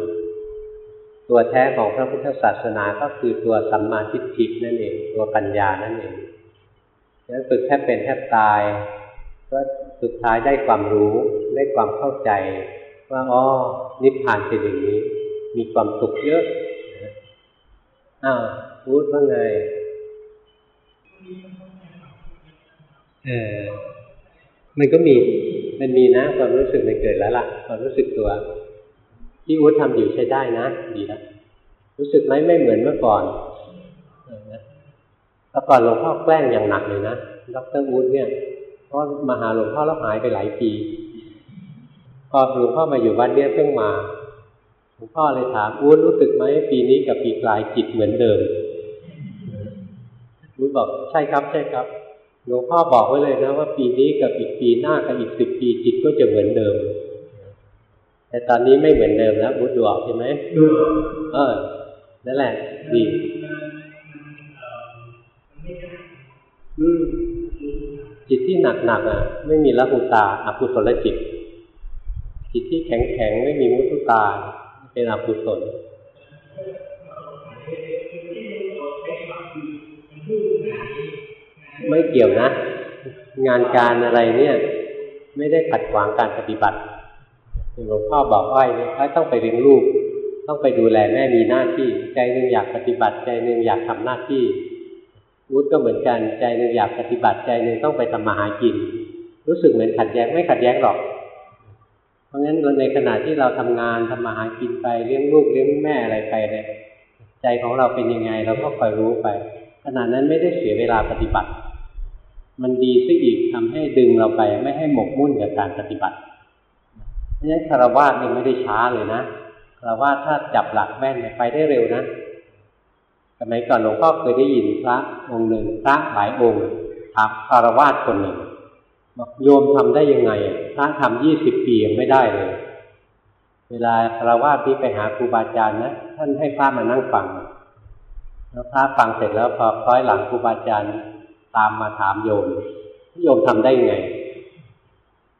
ตัวแท้ของพระพุทธศาสนาก็คือตัวสัมมาทิฏฐินั่นเอง ตัวปัญญานั่นเองฉะนั้นฝึกแทบเป็นแทบตาย ก็สุดท้ายได้ความรู้ได้ความเข้าใจ ว่าอ๋อนิพพานเป็นอย่างนี้ มีความสุขเยอะ อ้าวพูดว่าไงเออมันก็มีมันมีนะ ความรู้สึกมันเกิดแล้วล่ะ ความรู้สึกตัวที่วุฒทำอยู่ใช้ได้นะดีแล้วรู้สึกไหมไม่เหมือนเมื่อก่อนเออนะเมื่อก่อนหลวงพ่อแกล้งอย่างหนักเลยนะดรวุฒเนี่ยเพราะมาหาหลวงพ่อแล้วหายไปหลายปีพอหลวงพ่อมาอยู่วัดเนี่ยเพิ่งมา หลวงพ่อเลยถามอู๊ดรู้สึกไหมปีนี้กับปีกลายจิตเหมือนเดิมอู๊ดบอกใช่ครับ ใช่ครับหลวงพ่อบอกไว้เลยนะว่าปีนี้กับอีกปีหน้ากับอีกสิบปีจิตก็จะเหมือนเดิม แต่ตอนนี้ไม่เหมือนเดิมแล้วอู๊ดดูออกใช่ไหมเออนั่นแหละดีอืมจิตที่หนักๆอะ ไม่มีละหุตาอกุศลจิต จิตที่แข็งๆไม่มีมุทุตา เป็นอกุศลไม่เกี่ยวนะ งานการอะไรเนี่ย ไม่ได้ขัดขวางการปฏิบัติหลวงพ่อบอกอ้อยเนี่ยอ้ต้องไปเลี้ยงลูก ต้องไปดูแลแม่มีหน้าที่ ใจหนึ่งอยากปฏิบัติ ใจหนึ่งอยากทำหน้าที่วุฒิก็เหมือนกัน ใจหนึ่งอยากปฏิบัติ ใจหนึ่งต้องไปทำมาหากิน รู้สึกเหมือนขัดแย้งไม่ขัดแย้งหรอก ราะงั้นในขณะที่เราทำงานทำมาหากินไปเลี้ยงลูกเลี้ยงแม่อะไรไปเนี่ยใจของเราเป็นยังไงเราก็คอยรู้ไป ขณะนั้นไม่ได้เสียเวลาปฏิบัติ มันดีซะอีกทำให้ดึงเราไป ไม่ให้หมกมุ่นกับการปฏิบัติเพราะฉะนั้นคารวะนี่ไม่ได้ช้าเลยนะคารวะถ้าจับหลักแม่นเนี่ยไปได้เร็วนะสมัยก่อนหลวงพ่อเคยได้ยินพระองค์หนึ่งพระหลายองค์ถามคารวะคนหนึ่ง โยมทำได้ยังไงพระทำยี่สิบปียังไม่ได้เลย เวลาคารวะที่ไปหาครูบาอาจารย์นะท่านให้พระมานั่งฟัง แล้วพระฟังเสร็จแล้วพอคล้อยหลังครูบาอาจารย์ตามมาถามโยมโยมทำได้ยังไง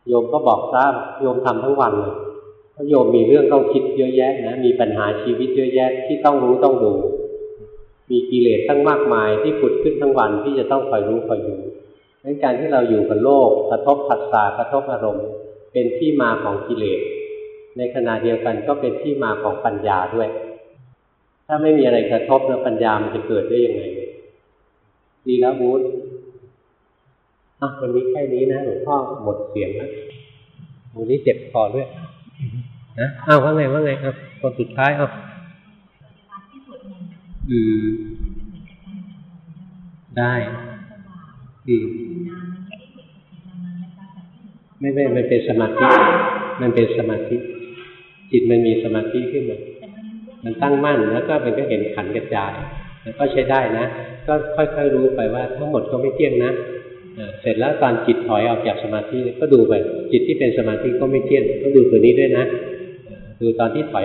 โยมก็บอกทราโยมทำทั้งวันเลยพราะโยมมีเรื่องต้องคิดเยอะแยะนะ มีปัญหาชีวิตเยอะแยะที่ต้องรู้ต้องดู มีกิเลสตั้งมากมายที่ผุดขึ้นทั้งวันที่จะต้องคอยรู้คอยดู ดังการที่เราอยู่กับโลกกระทบผัสสะกระทบอารมณ์ เป็นที่มาของกิเลส ในขณะเดียวกันก็เป็นที่มาของปัญญาด้วย ถ้าไม่มีอะไรกระทบแล้วปัญญามันจะเกิดได้ยังไง ดีแล้วบูธอะวันนี้แค่นี้นะหลวงพ่อหมดเสียงแล้ววันนี้เจ็บคอด้วยนะอ้าวว่าไงว่าไงอะคนสุดท้ายอะอืมได้อืม ไม่ไม่มันเป็นสมาธิ มันเป็นสมาธิ จิตมันมีสมาธิขึ้นมา มันตั้งมั่นแล้วก็มันก็เห็นขันกระจายแล้วก็ใช้ได้นะ ก็ค่อยๆรู้ไปว่าทั้งหมดก็ไม่เที่ยงนะเสร็จแล้วตอนจิตถอยออกจากสมาธิก็ดูไป จิตที่เป็นสมาธิก็ไม่เที่ยงก็ดูตัวนี้ด้วยนะ ดูตอนที่ถอย